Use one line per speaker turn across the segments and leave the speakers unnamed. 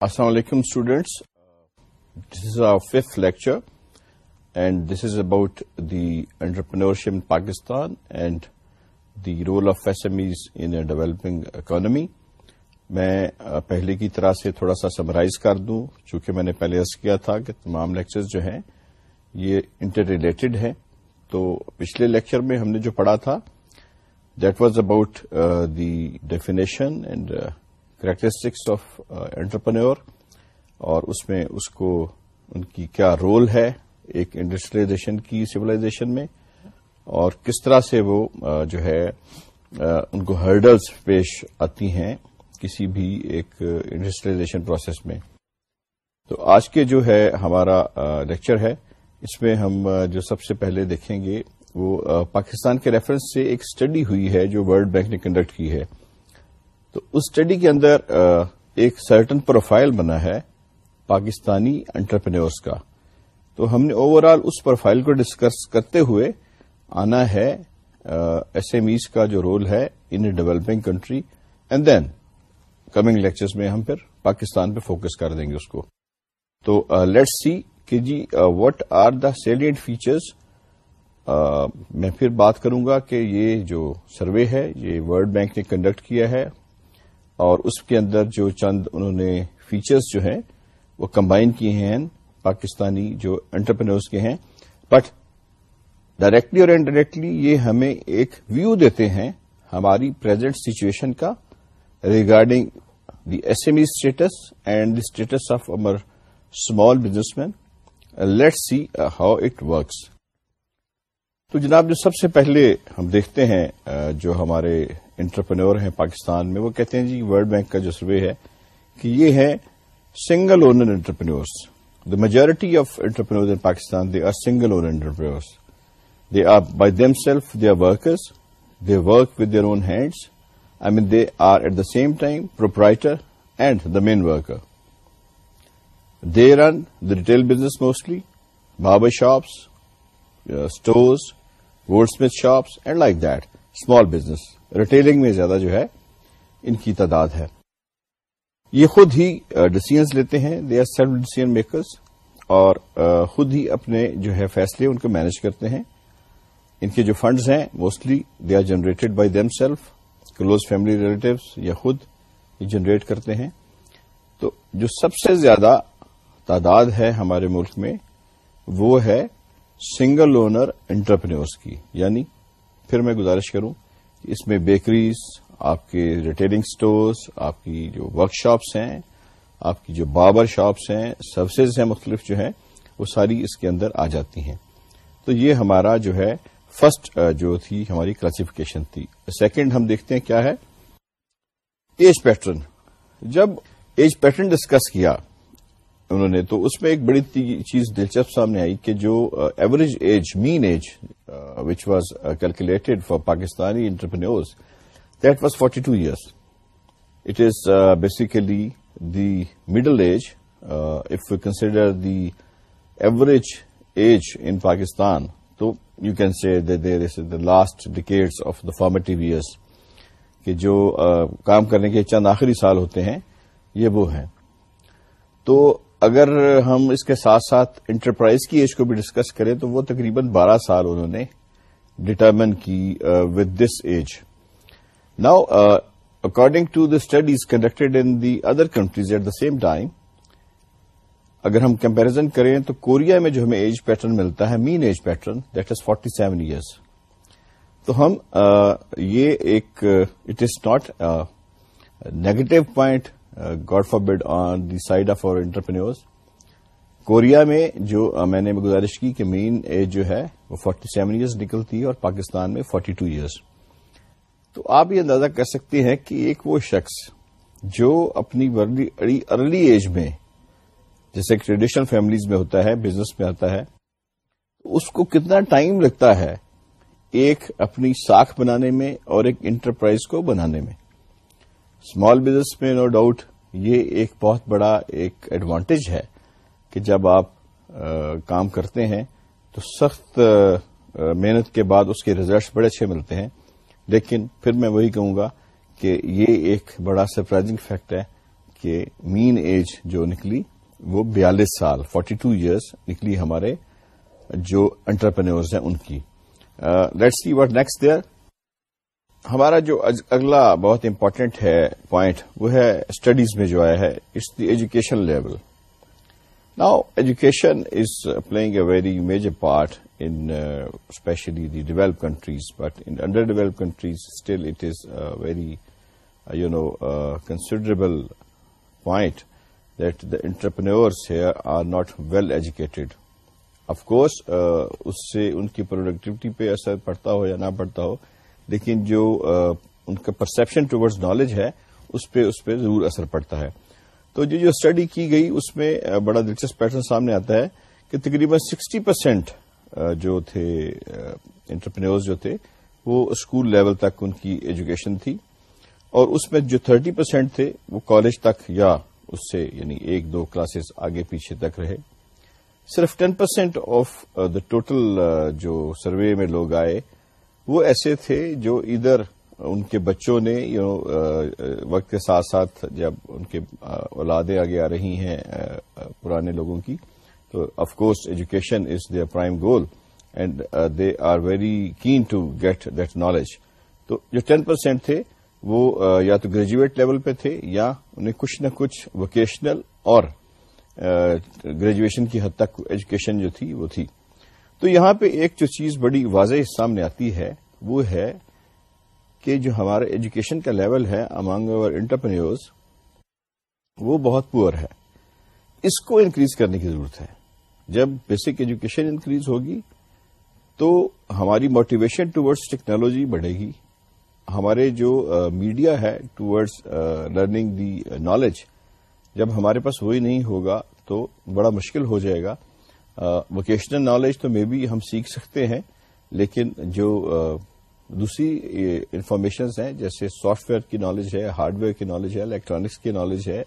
Assalamu alaikum students. This is our fifth lecture and this is about the entrepreneurship in Pakistan and the role of SMEs in a developing economy. میں پہلے کی طرح سے تھوڑا سا summarize کر دوں، چونکہ میں نے پہلے عرض کیا تھا کہ تمام لیکچرز جو ہیں یہ انٹر ریلیٹڈ ہیں تو پچھلے لیکچر میں ہم نے جو پڑھا تھا that was about the definition and characteristics of entrepreneur اور اس میں اس کو ان کی کیا رول ہے ایک انڈسٹریلائزیشن کی سولاشن میں اور کس طرح سے وہ uh, جو ہے uh, ان کو ہرڈلز پیش آتی ہیں کسی بھی ایک uh, انڈسٹریلائزیشن پروسیس میں۔ تو آج کے جو ہے ہمارا لیکچر ہے، اس میں ہم جو سب سے پہلے دیکھیں گے وہ پاکستان کے ریفرنس سے ایک اسٹڈی ہوئی ہے جو ورلڈ بینک نے کنڈکٹ کی ہے۔ تو اس اسٹڈی کے اندر ایک سرٹن پروفائل بنا ہے پاکستانی انٹرپرینورس کا۔ تو ہم نے اوور آل اس پروفائل کو ڈسکس کرتے ہوئے آنا ہے ایس ایم ایز کا جو رول ہے in a developing country and then coming lectures میں ہم پھر پاکستان پہ فوکس کر دیں گے اس کو۔ تو لیٹ سی کہ جی what are the salient features میں پھر بات کروں گا کہ یہ جو سروے ہے، یہ ورلڈ بینک نے کنڈکٹ کیا ہے۔ اور اس کے اندر جو چند انہوں نے فیچرز جو ہیں، وہ کمبائن کیے ہیں پاکستانی جو انٹرپرینورس کے ہیں۔ بٹ ڈائریکٹلی اور انڈائریکٹلی یہ ہمیں ایک ویو دیتے ہیں ہماری پرزینٹ سچویشن کا regarding the S M E status and the status of our small business man let see how it works تو جناب جو سب سے پہلے ہم دیکھتے ہیں جو ہمارے انٹرپرینور ہیں پاکستان میں وہ کہتے ہیں جی ورلڈ بینک کا جو سروے ہے کہ یہ ہے single owner entrepreneurs the majority of entrepreneur in Pakistan they are single owner entrepreneurs they are by them self they are workers they work with their own hands I mean, they are at the same time proprietor and the main worker. They run the retail business mostly, barber shops, uh, stores, goldsmith shops, and like that, small business. Retailing میں زیادہ جو ہے ان کی تعداد ہے۔ یہ خود ہی decisions لیتے ہیں۔ They are self decision makers اور خود ہی اپنے جو ہے فیصلے ان کو مینج کرتے ہیں۔ ان کے جو فنڈز ہیں mostly they are generated by them self close family relatives یا خود یہ جنریٹ کرتے ہیں۔ تو جو سب سے زیادہ تعداد ہے ہمارے ملک میں وہ ہے سنگل اونر انٹرپرینورس کی یعنی پھر میں گزارش کروں کہ اس میں بیکریز، آپ کے ریٹیلنگ سٹورز، آپ کی جو ورک شاپس ہیں، آپ کی جو بابر شاپس ہیں، سروسز ہیں مختلف جو ہیں، وہ ساری اس کے اندر آ جاتی ہیں۔ تو یہ ہمارا جو ہے فرسٹ جو تھی ہماری کلاسیفیکیشن تھی۔ سیکنڈ ہم دیکھتے ہیں کیا ہے؟ Age pattern. جب ایج پیٹرن ڈسکس کیا انہوں نے، تو اس میں ایک بڑی چیز دلچسپ سامنے آئی کہ جو average age mean age which was calculated for Pakistani entrepreneurs that was forty two years it is basically the middle age if you consider the average age in Pakistan تو you can see there is the last decades of the formative years کہ جو کام کرنے کے چند آخری سال ہوتے ہیں، یہ وہ ہیں۔ تو اگر ہم اس کے ساتھ ساتھ انٹرپرائز کی ایج کو بھی ڈسکس کریں تو وہ تقریباً بارہ سال انہوں نے ڈٹرمن کی with this age now according to the studies conducted in the other countries at the same time اگر ہم کمپیرزن کریں تو کوریا میں جو ہمیں ایج پیٹرن ملتا ہے mean age pattern that is forty seven years تو ہم uh, یہ ایک it is not negative point God forbid on the side of our entrepreneurs Korea میں جو میں نے گزارش کی کہ مین ایج جو ہے وہ فورٹی سیون ایئرس نکلتی ہے اور پاکستان میں فورٹی ٹو ایئرس تو آپ یہ اندازہ کر سکتے ہیں کہ ایک وہ شخص جو اپنی ارلی ایج میں جیسے ٹریڈیشنل فیملیز میں ہوتا ہے، بزنس میں آتا ہے، اس کو کتنا ٹائم لگتا ہے ایک اپنی ساکھ بنانے میں اور ایک انٹرپرائز کو بنانے میں؟ اسمال بزنس میں نو ڈاؤٹ یہ ایک بہت بڑا ایک ایڈوانٹیج ہے کہ جب آپ کام کرتے ہیں تو سخت محنت کے بعد اس کے ریزلٹس بڑے اچھے ملتے ہیں۔ لیکن پھر میں وہی کہوں گا کہ یہ ایک بڑا سرپرائزنگ فیکٹ ہے کہ مین ایج جو نکلی، وہ بیالیس سال فورٹی ٹو ایئرس نکلی ہمارے جو انٹرپرینورز ہیں ان کی۔ Let see what next there ہمارا جو اگلا بہت امپورٹنٹ ہے پوائنٹ وہ ہے اسٹڈیز میں جو آیا ہے it's the education level now education is playing a very major part in especially the develop countries but in under develop countries still it is very you know considerable point that the entrepreneurs here are not well educated of course اس سے ان کی productivity پہ اثر پڑتا ہو یا نہ پڑتا ہو لیکن جو ان کا پرسپشن ٹورڈز نالج ہے، اس پہ اس پہ ضرور اثر پڑتا ہے۔ تو جو جو اسٹڈی کی گئی، اس میں بڑا دلچسپ پیٹرن سامنے آتا ہے کہ تقریباً سکسٹی پرسینٹ جو تھے انٹرپرینورز جو تھے، وہ اسکول لیول تک ان کی ایجوکیشن تھی۔ اور اس میں جو تھرٹی پرسینٹ تھے، وہ کالج تک یا اس سے یعنی ایک، دو کلاسز آگے پیچھے تک رہے۔ صرف ten percent of the total جو سروے میں لوگ آئے وہ ایسے تھے جو ادھر ان کے بچوں نے یو نو وقت کے ساتھ ساتھ جب ان کے اولادیں آگے آ رہی ہیں پرانے لوگوں کی، تو of course education is their prime goal and they are very keen to get that knowledge تو جو ٹین پرسینٹ تھے وہ یا تو گریجویٹ لیول پہ تھے یا انہیں کچھ نہ کچھ ووکیشنل اور گریجویشن کی حد تک ایجوکیشن جو تھی وہ تھی۔ تو یہاں پہ ایک جو چیز بڑی واضح سامنے آتی ہے، وہ ہے کہ جو ہمارا ایجوکیشن کا لیول ہے امانگ اوور انٹرپرینورز وہ بہت پور ہے۔ اس کو انکریز کرنے کی ضرورت ہے۔ جب بیسک ایجوکیشن انکریز ہوگی، تو ہماری موٹیویشن ٹورڈز ٹیکنالوجی بڑھے گی۔ ہمارے جو میڈیا ہے ٹورڈز لرننگ دی نالج جب ہمارے پاس وہی نہیں ہوگا تو بڑا مشکل ہو جائے گا۔ ووکیشنل نالج تو مے بی ہم سیکھ سکتے ہیں، لیکن جو دوسری انفارمیشنز ہیں، جیسے سافٹ ویئر کی نالج ہے ہارڈ ویئر کی نالج ہے الیکٹرانکس کی نالج ہے،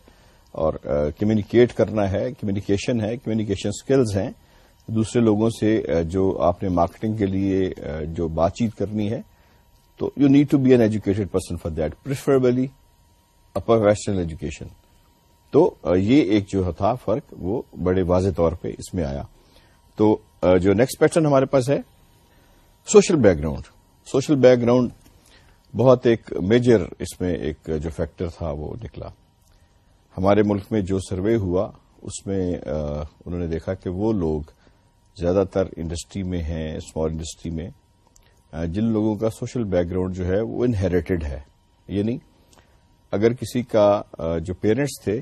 اور کمیونیکیٹ کرنا ہے کمیونیکیشن ہے کمیونیکیشن اسکلز ہیں، دوسرے لوگوں سے جو آپ نے مارکیٹنگ کے لیے جو بات چیت کرنی ہے، تو you need to be an educated person for that preferably upper western education تو یہ ایک جو تھا فرق، وہ بڑے واضح طور پہ اس میں آیا۔ تو جو نیکسٹ پیٹرن ہمارے پاس ہے social background social background بہت ایک میجر اس میں ایک جو فیکٹر تھا وہ نکلا۔ ہمارے ملک میں جو سروے ہوا، اس میں انہوں نے دیکھا کہ وہ لوگ زیادہ تر انڈسٹری میں ہیں اسمال انڈسٹری میں۔ جن لوگوں کا سوشل بیک گراؤنڈ جو ہے وہ انہیریٹڈ ہے۔ یعنی اگر کسی کا جو پیرنٹس تھے،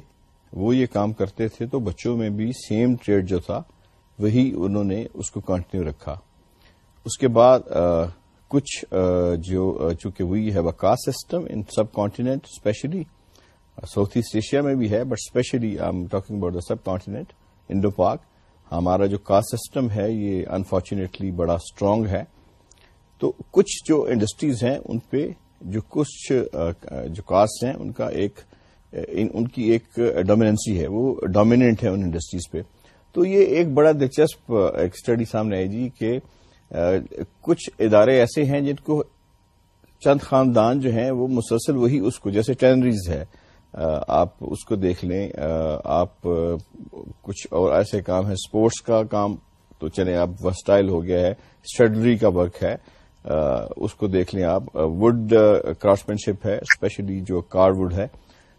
وہ یہ کام کرتے تھے تو بچوں میں بھی سیم ٹریڈ جو تھا وہی انہوں نے اس کو کنٹینیو رکھا۔ اس کے بعد کچھ جو چونکہ وہی ہے caste system in subcontinent especially South East Asia میں بھی ہے، but especially I am talking about the subcontinent Indo Pak. ہمارا جو کاسٹ سسٹم ہے، یہ انفارچونیٹلی بڑا اسٹرانگ ہے۔ تو کچھ جو انڈسٹریز ہیں، ان پہ جو کچھ جو کاسٹ ہیں، ان کا ایک ان کی ایک ڈومیننسی ہے۔ وہ ڈومیننٹ ہے ان انڈسٹریز پہ۔ تو یہ ایک بڑا دلچسپ ایک اسٹڈی سامنے آئی جی کہ کچھ ادارے ایسے ہیں جن کو چند خاندان جو ہیں وہ مسلسل وہی اس کو، جیسے ٹینریز ہے آپ اس کو دیکھ لیں آپ کچھ اور ایسے کام ہیں اسپورٹس کا کام تو چلیں، اب وسٹائل ہو گیا ہے اسٹڈری کا ورک ہے اس کو دیکھ لیں آپ وڈ کرافٹ شپ ہے اسپیشلی جو کار وڈ ہے۔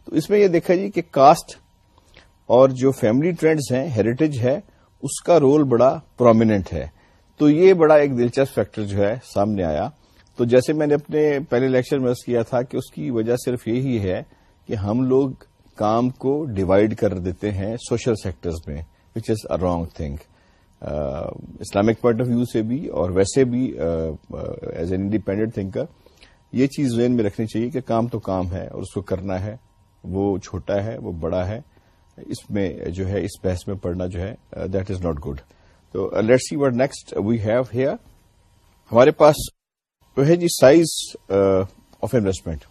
تو اس میں یہ دیکھا جی کہ کاسٹ اور جو فیملی ٹرینڈز ہیں ہیریٹیج ہے، اس کا رول بڑا پرومیننٹ ہے۔ تو یہ بڑا ایک دلچسپ فیکٹر جو ہے سامنے آیا۔ تو جیسے میں نے اپنے پہلے لیکچر میں کیا تھا کہ اس کی وجہ صرف یہی ہے کہ ہم لوگ کام کو ڈیوائڈ کر دیتے ہیں سوشل سیکٹرز میں which is a wrong thing Islamic point of view سے بھی اور ویسے بھی ایز این انڈیپینڈنٹ تھنکر یہ چیز ذہن میں رکھنی چاہیے کہ کام تو کام ہے اور اس کو کرنا ہے۔ وہ چھوٹا ہے، وہ بڑا ہے۔ اس میں جو ہے، اس بحث میں پڑھنا جو ہے دیٹ از ناٹ گڈ تو let see what next we have here ہمارے پاس تو ہے جی سائز آف انویسٹمنٹ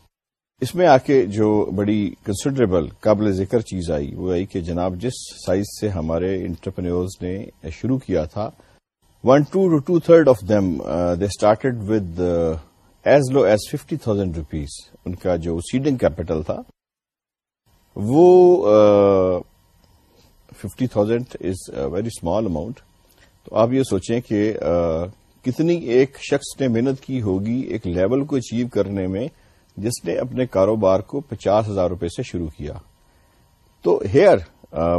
اس میں آ کے جو بڑی کنسیڈریبل قابل ذکر چیز آئی، وہ آئی کہ جناب، جس سائز سے ہمارے انٹرپرینورز نے شروع کیا تھا one two two two third of them they started with as low as fifty thousand rupees ان کا جو سیڈنگ کیپٹل تھا وہ fifty thousand is very small amount تو آپ یہ سوچیں کہ کتنی ایک شخص نے محنت کی ہوگی ایک لیول کو اچیو کرنے میں جس نے اپنے کاروبار کو پچاس ہزار روپے سے شروع کیا۔ تو here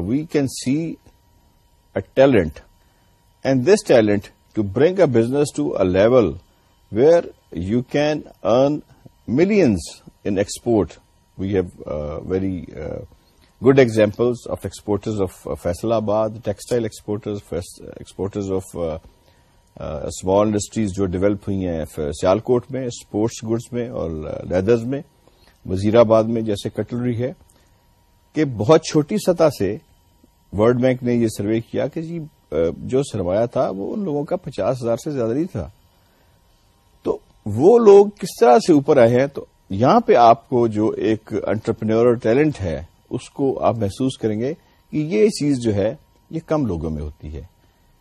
we can see a talent and this talent to bring a business to a level where you can earn millions in export we have very good examples of exporters of Faisalabad textile exporters of small industries جو develop ہوئی ہیں سیال کوٹ میں sports goods میں اور uh, لیدرز میں وزیر آباد میں جیسے کٹلری ہے کہ بہت چھوٹی سطح سے ورلڈ بینک نے یہ سروے کیا کہ جی uh, جو سرمایہ تھا وہ ان لوگوں کا پچاس ہزار سے زیادہ نہیں تھا تو وہ لوگ کس طرح سے اوپر آئے ہیں تو یہاں پہ آپ کو جو ایک انٹرپرینور ٹیلنٹ ہے، اس کو آپ محسوس کریں گے کہ یہ چیز جو ہے، یہ کم لوگوں میں ہوتی ہے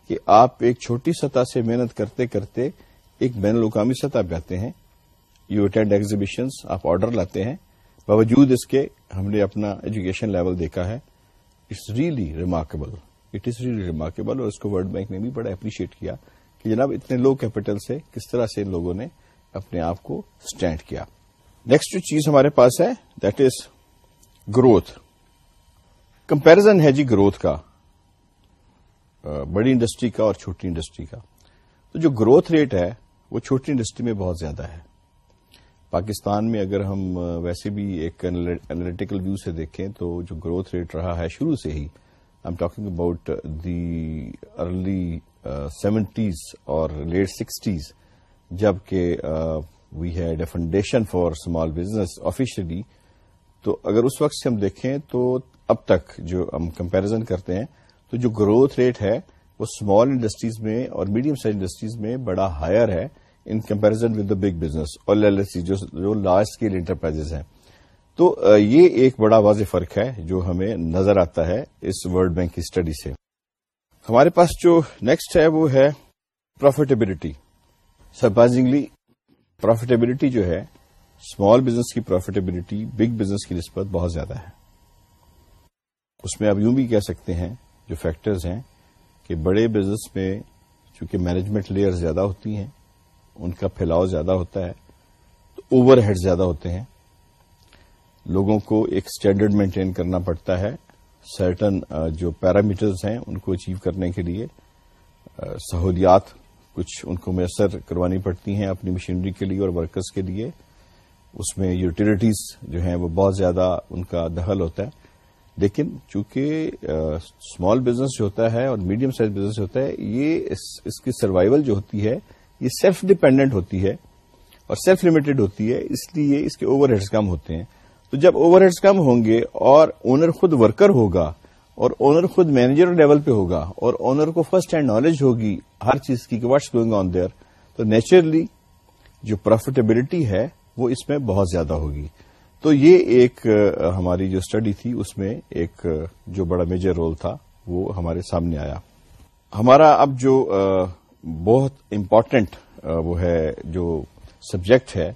کہ آپ ایک چھوٹی سطح سے محنت کرتے کرتے ایک بین الاقوامی سطح پہ آتے ہیں۔ یو اٹینڈ ایگزیبیشنس آپ آرڈر لاتے ہیں۔ باوجود اس کے ہم نے اپنا ایجوکیشن لیول دیکھا ہے۔ It's really remarkable it is really remarkable اور اس کو ورلڈ بینک نے بھی بڑا اپریشیٹ کیا کہ جناب اتنے لو کیپٹل سے کس طرح سے ان لوگوں نے اپنے آپ کو اسٹینڈ کیا۔ نیکسٹ جو چیز ہمارے پاس ہے دیٹ از گروتھ کمپیرزن ہے جی گروتھ کا بڑی انڈسٹری کا اور چھوٹی انڈسٹری کا. تو جو گروتھ ریٹ ہے، وہ چھوٹی انڈسٹری میں بہت زیادہ ہے. پاکستان میں اگر ہم ویسے بھی ایک انالیٹیکل ویو سے دیکھیں، تو جو گروتھ ریٹ رہا ہے شروع سے ہی I am talking about the early seventies اور لیٹ سکسٹیز جبکہ we had a foundation for small business officially تو اگر اس وقت سے ہم دیکھیں تو اب تک جو ہم کمپیرزن کرتے ہیں، تو جو گروتھ ریٹ ہے، وہ اسمال انڈسٹریز میں اور میڈیم سائز انڈسٹریز میں بڑا ہائر ہے in comparison with the big business اور ایل ایس سی جو لارج اسکیل انٹرپرائز ہیں۔ تو یہ ایک بڑا واضح فرق ہے جو ہمیں نظر آتا ہے اس ورلڈ بینک کی اسٹڈی سے۔ ہمارے پاس جو نیکسٹ ہے وہ ہے پروفیٹیبلٹی سرپرائزنگلی پروفیٹیبلٹی جو ہے اسمال بزنس کی پروفیٹیبلٹی بگ بزنس کی نسبت بہت زیادہ ہے۔ اس میں آپ یوں بھی کہہ سکتے ہیں، جو فیکٹرز ہیں، کہ بڑے بزنس میں چونکہ مینجمنٹ لیئر زیادہ ہوتی ہیں، ان کا پھیلاؤ زیادہ ہوتا ہے، تو اوور ہیڈ زیادہ ہوتے ہیں۔ لوگوں کو ایک اسٹینڈرڈ مینٹین کرنا پڑتا ہے سرٹن جو پیرامیٹرز ہیں، ان کو اچیو کرنے کے لیے سہولیات کچھ ان کو میسر کروانی پڑتی ہیں اپنی مشینری کے لیے اور ورکرز کے لیے۔ اس میں یوٹیلیٹیز جو ہیں وہ بہت زیادہ ان کا دخل ہوتا ہے۔ لیکن چونکہ اسمال بزنس جو ہوتا ہے اور میڈیم سائز بزنس جو ہوتا ہے، یہ اس کی سروائول جو ہوتی ہے، یہ سیلف ڈپینڈنٹ ہوتی ہے اور سیلف لمیٹڈ ہوتی ہے، اس لیے اس کے اوور ہیڈس کم ہوتے ہیں۔ تو جب اوور ہیڈس کم ہوں گے اور اونر خود ورکر ہوگا اور اونر خود مینیجر لیول پہ ہوگا اور اونر کو فرسٹ ہینڈ نالج ہوگی ہر چیز کی کہ واٹس گوئنگ آن دیئر تو نیچرلی جو پروفیٹیبلٹی ہے وہ اس میں بہت زیادہ ہوگی۔ تو یہ ایک ہماری جو اسٹڈی تھی، اس میں ایک جو بڑا میجر رول تھا، وہ ہمارے سامنے آیا۔ ہمارا اب جو بہت امپارٹینٹ وہ ہے، جو سبجیکٹ ہے،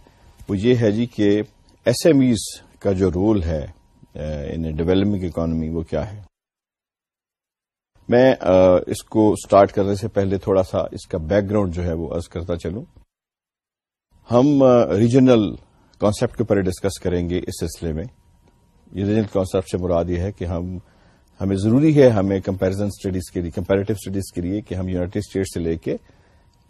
وہ یہ ہے جی کہ ایس ایم ایز کا جو رول ہے ان ڈیولپمنگ اکانومی وہ کیا ہے؟ میں اس کو اسٹارٹ کرنے سے پہلے تھوڑا سا اس کا بیک گراؤنڈ جو ہے وہ ارض کرتا چلوں۔ ہم ریجنل کانسیپٹ کے اوپر ڈسکس کریں گے اس سلسلے میں۔ یہ ریجنل کانسیپٹ سے مراد یہ ہے کہ ہم، ہمیں ضروری ہے، ہمیں کمپیرزن اسٹڈیز کے لیے کمپیریٹو اسٹڈیز کے لیے کہ ہم یوناٹیڈ اسٹیٹ سے لے کے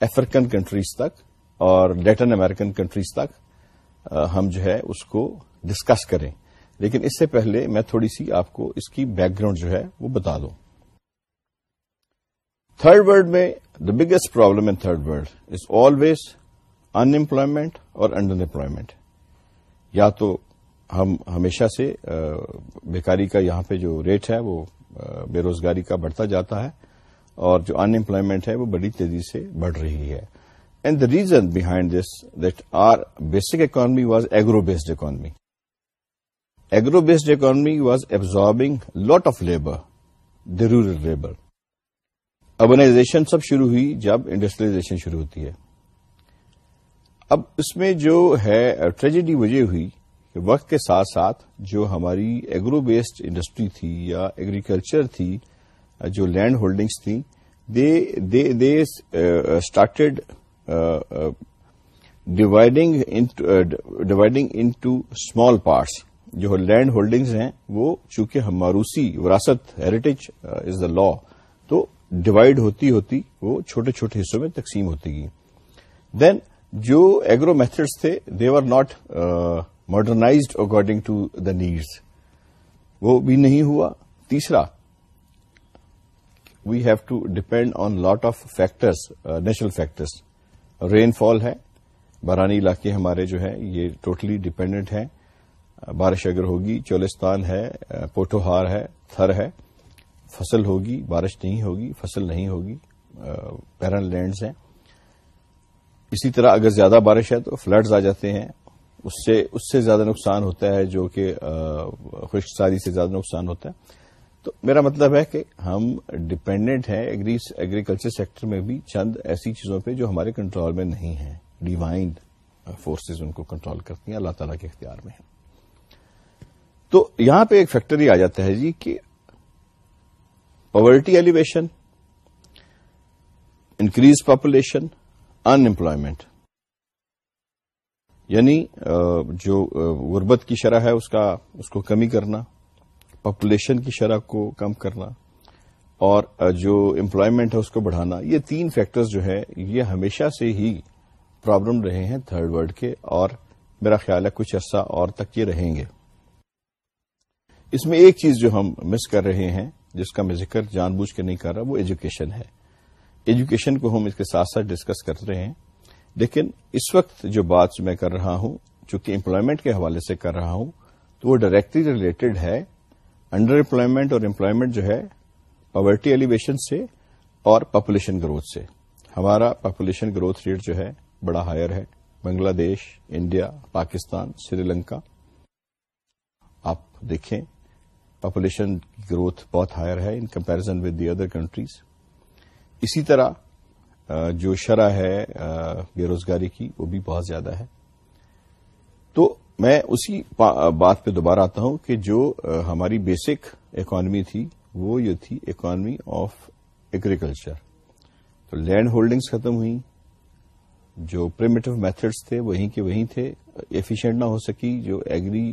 افریقن کنٹریز تک اور لیٹن امریکن کنٹریز تک ہم جو ہے اس کو ڈسکس کریں۔ لیکن اس سے پہلے میں تھوڑی سی آپ کو اس کی بیک گراؤنڈ جو ہے وہ بتا دوں۔ تھرڈ ورلڈ میں the biggest problem in third world is always unemployment اور انڈر امپلائمنٹ یا تو ہم ہمیشہ سے بیکاری کا یہاں پہ جو ریٹ ہے وہ بے روزگاری کا بڑھتا جاتا ہے اور جو ان امپلائمنٹ ہے وہ بڑی تیزی سے بڑھ رہی ہے۔ And the reason behind this that are basic economy was agro based economy agro based economy was absorbing lot of labour the rural labour urbanisation سب شروع ہوئی جب انڈسٹریلائزیشن شروع ہوتی ہے۔ اب اس میں جو ہے ٹریجڈی وجہ ہوئی کہ وقت کے ساتھ ساتھ جو ہماری ایگرو بیسڈ انڈسٹری تھی یا ایگریکلچر تھی، جو لینڈ ہولڈنگس تھیں they started dividing into small parts جو لینڈ ہولڈنگز ہیں، وہ چونکہ ہماروسی وراثت ہیریٹیج از دا لا تو ڈیوائڈ ہوتی ہوتی وہ چھوٹے چھوٹے حصوں میں تقسیم ہوتی گئی۔ دین جو ایگرو میتھڈس تھے they are not modernised according to the needs وہ بھی نہیں ہوا۔ تیسرا we have to depend on lot of factors natural factors rainfall ہے۔ بارانی علاقے ہمارے جو ہیں، یہ ٹوٹلی ڈپینڈنٹ ہیں۔ بارش اگر ہوگی، چولستان ہے پوٹوہار ہے، تھر ہے۔ فصل ہوگی، بارش نہیں ہوگی، فصل نہیں ہوگی پیرن لینڈز ہیں۔ اسی طرح اگر زیادہ بارش ہے تو فلڈز آ جاتے ہیں۔ اس سے اس سے زیادہ نقصان ہوتا ہے جو کہ خشک ساری سے زیادہ نقصان ہوتا ہے۔ تو میرا مطلب ہے کہ ہم ڈپینڈنٹ ہیں ایگریکلچر سیکٹر میں بھی چند ایسی چیزوں پہ جو ہمارے کنٹرول میں نہیں ہیں۔ ڈیوائنڈ فورسز ان کو کنٹرول کرتی ہیں، اللہ تعالیٰ کے اختیار میں ہیں۔ تو یہاں پہ ایک فیکٹر ہی آ جاتا ہے جی کہ poverty alleviation increase population unemployment یعنی جو غربت کی شرح ہے، اس کا، اس کو کمی کرنا پاپولیشن کی شرح کو کم کرنا، اور جو امپلائمنٹ ہے، اس کو بڑھانا، یہ تین فیکٹرز جو ہے یہ ہمیشہ سے ہی پرابلم رہے ہیں تھرڈ ورلڈ کے، اور میرا خیال ہے کچھ عرصہ اور تک یہ رہیں گے۔ اس میں ایک چیز جو ہم مس کر رہے ہیں جس کا میں ذکر جان بوجھ کے نہیں کر رہا، وہ ایجوکیشن ہے۔ ایجوکیشن کو ہم اس کے ساتھ ساتھ ڈسکس کر رہے ہیں۔ لیکن اس وقت جو بات میں کر رہا ہوں، چونکہ امپلائمنٹ کے حوالے سے کر رہا ہوں، تو وہ ڈائریکٹلی ریلیٹڈ ہے۔ انڈر امپلائمنٹ اور امپلائمنٹ جو ہے پاورٹی ایلیویشن سے اور پاپولیشن گروتھ سے۔ ہمارا پاپولیشن گروتھ ریٹ جو ہے، بڑا ہائر ہے۔ بنگلہ دیش انڈیا پاکستان، سری لنکا۔ آپ دیکھیں۔ پاپولیشن گروتھ بہت ہائر ہے in comparison with the other countries اسی طرح جو شرح ہے بے روزگاری کی، وہ بھی بہت زیادہ ہے۔ تو میں اسی بات پہ دوبارہ آتا ہوں کہ جو ہماری بیسک اکانمی تھی، وہ یہ تھی اکانمی آف ایگریکلچر تو لینڈ ہولڈنگز ختم ہوئی جو پریمیٹو میتھڈس تھے، وہیں کے وہیں تھے۔ ایفیشینٹ نہ ہو سکی، جو ایگری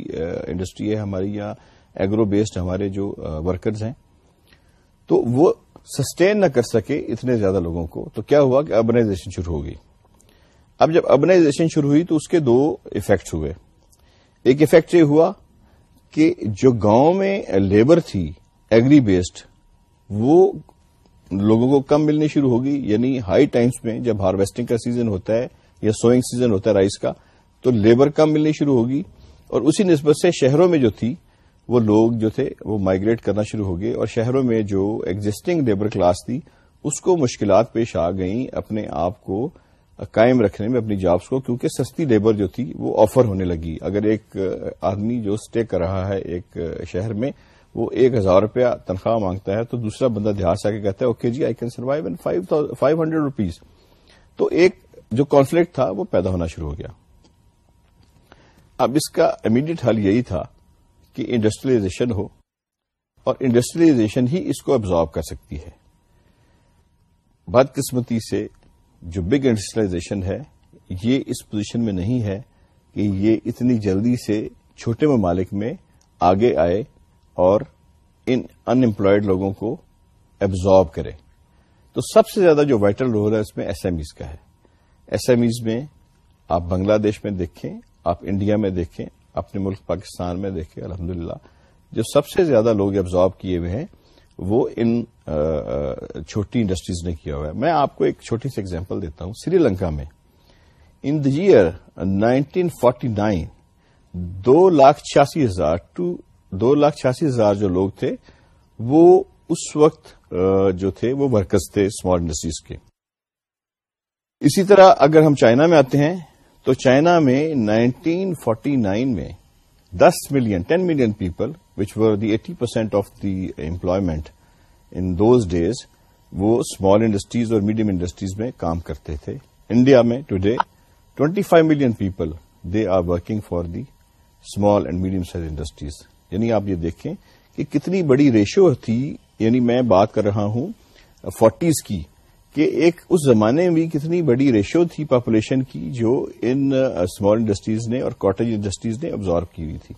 انڈسٹری ہے ہماری، یا ایگرو بیسڈ ہمارے جو ورکرز ہیں، تو وہ سسٹین نہ کر سکے اتنے زیادہ لوگوں کو۔ تو کیا ہوا کہ اربنائزیشن شروع ہو گئی۔ اب جب اربنائزیشن شروع ہوئی تو اس کے دو افیکٹس ہوئے۔ ایک افیکٹ یہ ہوا کہ جو گاؤں میں لیبر تھی ایگری بیسڈ وہ لوگوں کو کم ملنی شروع ہوگی یعنی ہائی ٹائمز میں جب ہارویسٹنگ کا سیزن ہوتا ہے یا سوئنگ سیزن ہوتا ہے رائس کا، تو لیبر کم ملنی شروع ہوگی اور اسی نسبت سے شہروں میں جو تھی وہ لوگ جو تھے وہ مائگریٹ کرنا شروع ہو گئے اور شہروں میں جو ایگزٹنگ لیبر کلاس تھی، اس کو مشکلات پیش آ گئیں اپنے آپ کو قائم رکھنے میں، اپنی جابس کو، کیونکہ سستی لیبر جو تھی وہ آفر ہونے لگی۔ اگر ایک آدمی جو اسٹے کر رہا ہے ایک شہر میں، وہ ایک ہزار روپیہ تنخواہ مانگتا ہے تو دوسرا بندہ دیہات سے آ کے کہتا ہے okay G I can survive in five hundred rupees تو ایک جو کانفلکٹ تھا وہ پیدا ہونا شروع ہو گیا۔ اب اس کا امیڈیٹ حل یہی تھا کہ انڈسٹریلائزیشن ہو اور انڈسٹریلائزیشن ہی اس کو ابزارو کر سکتی ہے۔ بدقسمتی سے جو بگ انڈسٹریلائزیشن ہے، یہ اس پوزیشن میں نہیں ہے کہ یہ اتنی جلدی سے چھوٹے ممالک میں آگے آئے اور ان انمپلائڈ لوگوں کو ایبزارب کرے۔ تو سب سے زیادہ جو وائٹل رول ہے اس میں ایس ایم ایز کا ہے۔ ایس ایم ایز میں آپ بنگلہ دیش میں دیکھیں، آپ انڈیا میں دیکھیں اپنے ملک پاکستان میں دیکھیں الحمدللہ، جو سب سے زیادہ لوگ ایبزارب کیے ہوئے ہیں، وہ ان چھوٹی انڈسٹریز نے کیا ہوا ہے۔ میں آپ کو ایک چھوٹی سی ایگزامپل دیتا ہوں، سری لنکا میں۔ In the year nineteen forty nine دو لاکھ چھیاسی ہزار ٹو دو لاکھ چھیاسی ہزار جو لوگ تھے، وہ اس وقت جو تھے، وہ ورکرز تھے اسمال انڈسٹریز کے۔ اسی طرح اگر ہم چائنا میں آتے ہیں تو چائنا میں نائنٹین فورٹی نائن میں دس million, ten million people which were the eighty percent of the employment in those days وہ اسمال انڈسٹریز اور میڈیم انڈسٹریز میں کام کرتے تھے۔ انڈیا میں today twenty five million people they are working for the small and medium size industries یعنی آپ یہ دیکھیں کہ کتنی بڑی ریشو تھی یعنی میں بات کر رہا ہوں فورٹیز کی۔ کہ ایک اس زمانے میں کتنی بڑی ریشو تھی پاپولیشن کی جو ان اسمال انڈسٹریز نے اور کاٹیج انڈسٹریز نے آبزارو کی ہوئی تھی۔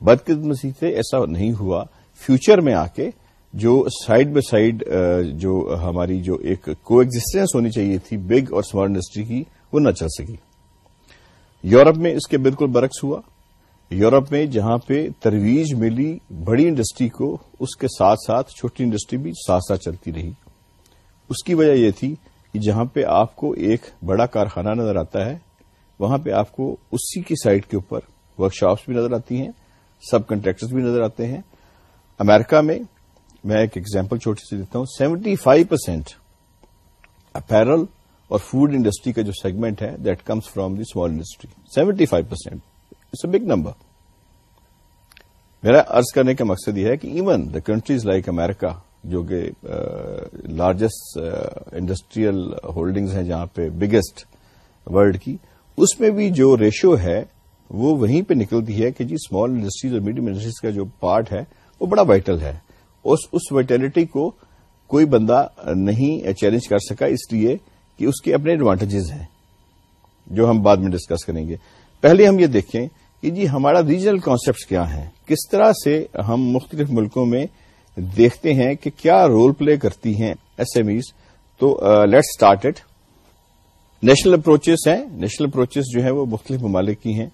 بدقسمتی سے ایسا نہیں ہوا۔ فیوچر میں آ کے جو سائڈ بائی سائڈ جو ہماری جو ایک کو ایگزٹینس ہونی چاہیے تھی بگ اور اسمال انڈسٹری کی، وہ نہ چل سکی۔ یورپ میں اس کے بالکل برعکس ہوا۔ یورپ میں جہاں پہ ترویج ملی، بڑی انڈسٹری کو اس کے ساتھ ساتھ چھوٹی انڈسٹری بھی ساتھ ساتھ چلتی رہی۔ اس کی وجہ یہ تھی کہ جہاں پہ آپ کو ایک بڑا کارخانہ نظر آتا ہے، وہاں پہ آپ کو اسی کی سائٹ کے اوپر ورکشاپس بھی نظر آتی ہیں، سب کنٹریکٹرز بھی نظر آتے ہیں۔ امریکہ میں میں ایک ایگزامپل چھوٹی سی دیتا ہوں سیونٹی فائیو پرسینٹ اپیرل اور فوڈ انڈسٹری کا جو سیگمنٹ ہے that comes from the small industry seventy five percent it's a big number میرا ارض کرنے کا مقصد یہ ہے کہ even the countries like America جو کہ لارجسٹ انڈسٹریل ہولڈنگز ہیں جہاں پہ بگیسٹ ورلڈ کی، اس میں بھی جو ریشو ہے، وہ وہیں پہ نکلتی ہے کہ جی اسمال انڈسٹریز اور میڈیم انڈسٹریز کا جو پارٹ ہے، وہ بڑا وائٹل ہے۔ اس وائٹلٹی کو کوئی بندہ نہیں چیلنج کر سکا، اس لیے کہ اس کے اپنے ایڈوانٹیجز ہیں، جو ہم بعد میں ڈسکس کریں گے۔ پہلے ہم یہ دیکھیں کہ جی ہمارا ریجنل کانسیپٹس کیا ہیں؟ کس طرح سے ہم مختلف ملکوں میں دیکھتے ہیں کہ کیا رول پلے کرتی ہیں ایس ایم ایز تو let start it national approaches ہیں. نیشنل اپروچز جو ہیں وہ مختلف ممالک کی ہیں.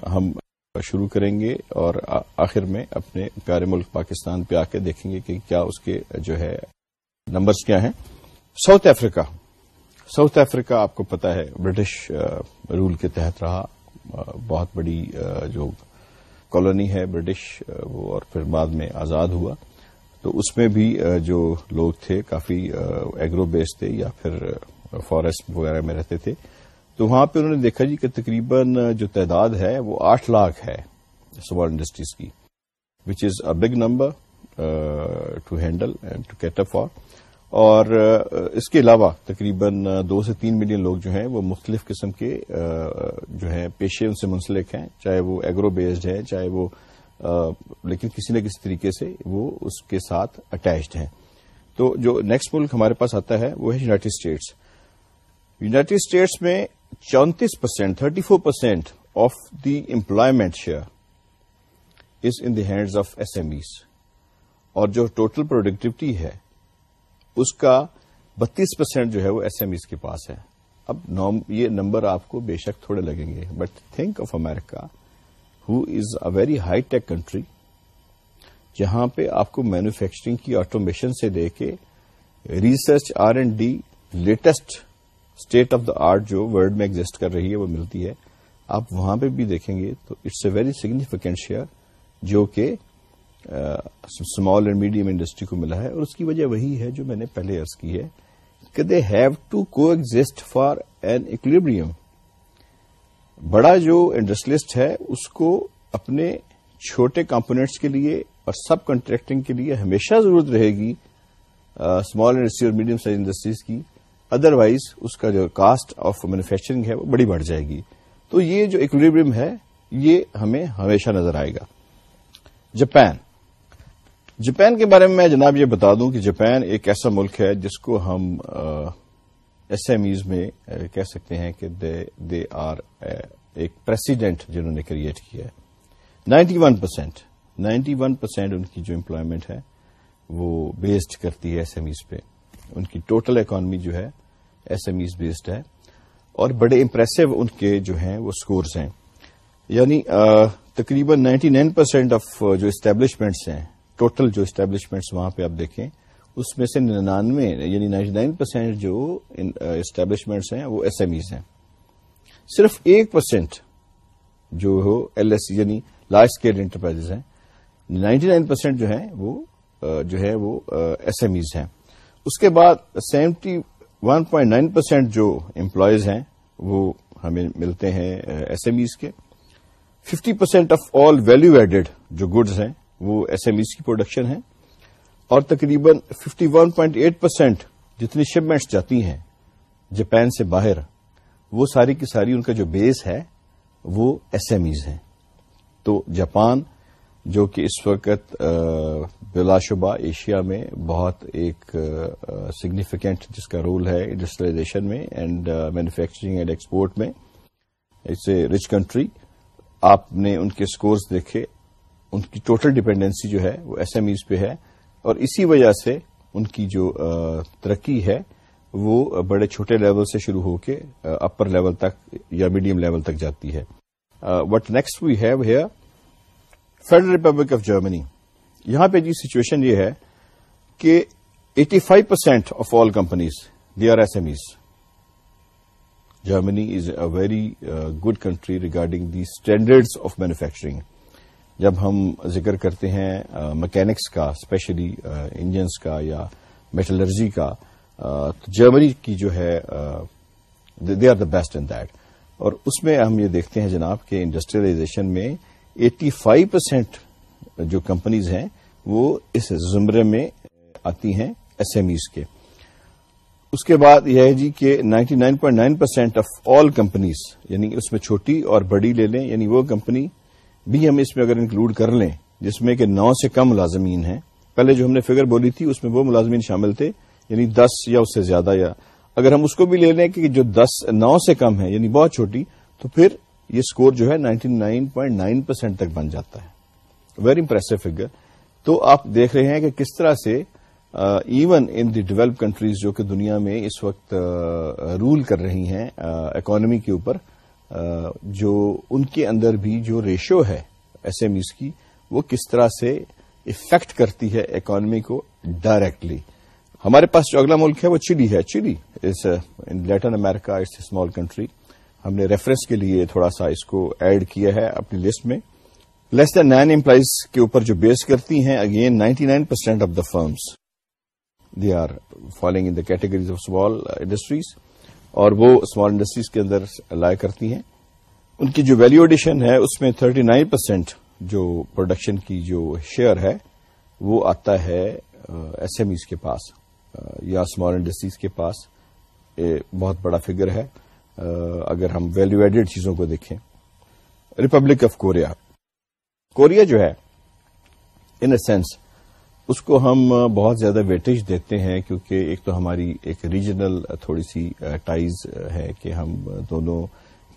ہم شروع کریں گے اور آخر میں اپنے پیارے ملک پاکستان پہ آ کے دیکھیں گے کہ کیا اس کے جو ہے نمبرز کیا ہیں. ساؤتھ افریقہ ساؤتھ افریقہ آپ کو پتا ہے برٹش رول کے تحت رہا. بہت بڑی جو کالونی ہے برٹش وہ اور پھر بعد میں آزاد ہوا۔ تو اس میں بھی جو لوگ تھے، کافی ایگرو بیس تھے یا پھر فارسٹ وغیرہ میں رہتے تھے۔ تو وہاں پہ انہوں نے دیکھا جی کہ تقریباً جو تعداد ہے، وہ آٹھ لاکھ ہے اسمال انڈسٹریز کی which is a big number to handle and to cater for اور اس کے علاوہ تقریباً دو سے تین ملین لوگ جو ہیں وہ مختلف قسم کے جو ہیں پیشے ان سے منسلک ہیں، چاہے وہ ایگرو بیسڈ ہے چاہے وہ لیکن کسی نہ کسی طریقے سے وہ اس کے ساتھ اٹیچڈ ہیں۔ تو جو نیکسٹ ملک ہمارے پاس آتا ہے وہ ہے یوناٹیڈ اسٹیٹس یوناٹیڈ اسٹیٹس میں چونتیس percent thirty four percent of the employment share is in the hands of SMEs اور جو ٹوٹل پروڈکٹیوٹی ہے اس کا بتیس پرسینٹ جو ہے وہ ایس ایم ایز کے پاس ہے۔ اب یہ نمبر آپ کو بے شک تھوڑے لگیں گے۔ But think of America who is a very high tech country جہاں پہ آپ کو مینوفیکچرنگ کی آٹومیشن سے لے کے research R and D latest state of the art جو ورلڈ میں ایگزٹ کر رہی ہے، وہ ملتی ہے۔ آپ وہاں پہ بھی دیکھیں گے تو it's a very significant share جو کہ اسمال اینڈ میڈیم انڈسٹری کو ملا ہے اور اس کی وجہ وہی ہے جو میں نے پہلے ارض کی ہے کہ they have to coexist for an equilibrium بڑا جو انڈسٹریلسٹ ہے، اس کو اپنے چھوٹے کمپونیٹس کے لیے اور سب کنٹریکٹنگ کے لیے ہمیشہ ضرورت رہے گی اسمال انڈسٹری اور میڈیم سائز انڈسٹریز کی۔ ادر وائز اس کا جو کاسٹ آف مینوفیکچرنگ ہے، وہ بڑی بڑھ جائے گی۔ تو یہ جو اکولیبریم ہے، یہ ہمیں ہمیشہ نظر آئے گا۔ جاپان۔ جاپان کے بارے میں میں جناب یہ بتا دوں کہ جاپان ایک ایسا ملک ہے جس کو ہم ایس ایم ایز میں کہہ سکتے ہیں کہ دے آر ایک پریسیڈنٹ جنہوں نے کریٹ کیا ہے۔ Ninety one percent ninety one percent ان کی جو امپلائمنٹ ہے وہ بیسڈ کرتی ہے ایس ایم ایز پہ۔ ان کی ٹوٹل اکانمی جو ہے ایس ایم ایز بیسڈ ہے۔ اور بڑے امپریسو ان کے جو ہیں وہ سکورز ہیں۔ یعنی تقریباً نائنٹی نائن پرسینٹ آف جو اسٹیبلشمنٹس ہیں ٹوٹل جو اسٹیبلشمنٹس وہاں پہ آپ دیکھیں، اس میں سے ننانوے یعنی نائنٹی نائن پرسینٹ جو اسٹیبلشمنٹس ہیں، وہ ایس ایم ایز ہیں۔ صرف ایک پرسینٹ جو ہو ایل ایس یعنی لارج اسکیل انٹرپرائز ہیں۔ نائنٹی نائن پرسینٹ جو ہیں، وہ جو ہے وہ ایس ایم ایز ہیں۔ اس کے بعد seventy one point nine percent جو امپلائیز ہیں، وہ ہمیں ملتے ہیں ایس ایم ایز کے۔ Fifty percent of all value added جو گڈز ہیں وہ ایس ایم ایز کی پروڈکشن ہے اور تقریباً fifty one point eight percent جتنی شپمنٹس جاتی ہیں جاپان سے باہر، وہ ساری کی ساری ان کا جو بیس ہے، وہ ایس ایم ایز ہیں۔ تو جاپان، جو کہ اس وقت بلا شبہ ایشیا میں بہت ایک سگنیفیکینٹ جس کا رول ہے انڈسٹریلائزیشن میں اینڈ مینوفیکچرنگ اینڈ ایکسپورٹ میں اٹس اے رچ کنٹری آپ نے ان کے سکورز دیکھے ان کی ٹوٹل ڈپینڈنسی جو ہے وہ ایس ایم ایز پہ ہے اور اسی وجہ سے ان کی جو ترقی ہے وہ بڑے چھوٹے لیول سے شروع ہو کے اپر لیول تک یا میڈیم لیول تک جاتی ہے۔ What next we have here Federal Republic of Germany یہاں پہ جی سچویشن یہ ہے کہ eighty five percent of all companies they are SMEs Germany is a very good country regarding the standards of manufacturing جب ہم ذکر کرتے ہیں مکینکس کا اسپیشلی انجنس کا یا میٹلرجی کا تو جرمنی کی جو ہے they are the best in that اور اس میں ہم یہ دیکھتے ہیں جناب کہ انڈسٹریلائزیشن میں ایٹی فائیو پرسینٹ جو کمپنیز ہیں، وہ اس زمرے میں آتی ہیں ایس ایم ایز کے۔ اس کے بعد یہ ہے جی کہ ninety nine point nine percent of all companies یعنی اس میں چھوٹی اور بڑی لے لیں یعنی وہ کمپنی بھی ہم اس میں اگر انکلوڈ کر لیں جس میں کہ نو سے کم ملازمین ہیں۔ پہلے جو ہم نے فگر بولی تھی، اس میں وہ ملازمین شامل تھے یعنی دس یا اس سے زیادہ یا اگر ہم اس کو بھی لے لیں کہ جو دس نو سے کم ہے یعنی بہت چھوٹی، تو پھر یہ اسکور جو ہے ninety nine point nine percent تک بن جاتا ہے۔ ویری امپریسو فگر تو آپ دیکھ رہے ہیں کہ کس طرح سے even in the develop countries جو کہ دنیا میں اس وقت رول کر رہی ہیں اکانومی کے اوپر جو ان کے اندر بھی جو ریشو ہے ایس ایم ایز کی، وہ کس طرح سے افیکٹ کرتی ہے اکانومی کو ڈائریکٹلی ہمارے پاس جو اگلا ملک ہے، وہ چلی ہے۔ Chile in Latin America it's a small country ہم نے ریفرنس کے لیے تھوڑا سا اس کو ایڈ کیا ہے اپنی لسٹ میں۔ لیس دین نائن امپلائیز کے اوپر جو بیس کرتی ہیں again ninety nine percent of the firms they are following in the categories of small industries اور وہ اسمال انڈسٹریز کے اندر لائے کرتی ہیں۔ ان کی جو ویلو ایڈیشن ہے، اس میں تھرٹی نائن پرسینٹ جو پروڈکشن کی جو شیئر ہے، وہ آتا ہے ایس ایم ایز کے پاس یا اسمال انڈسٹریز کے پاس۔ بہت بڑا فگر ہے۔ اگر ہم ویلو ایڈیڈ چیزوں کو دیکھیں۔ ریپبلک آف کوریا کوریا جو ہے ان اے سینس اس کو ہم بہت زیادہ ویٹیج دیتے ہیں کیونکہ ایک تو ہماری ایک ریجنل تھوڑی سی ٹائز ہے کہ ہم دونوں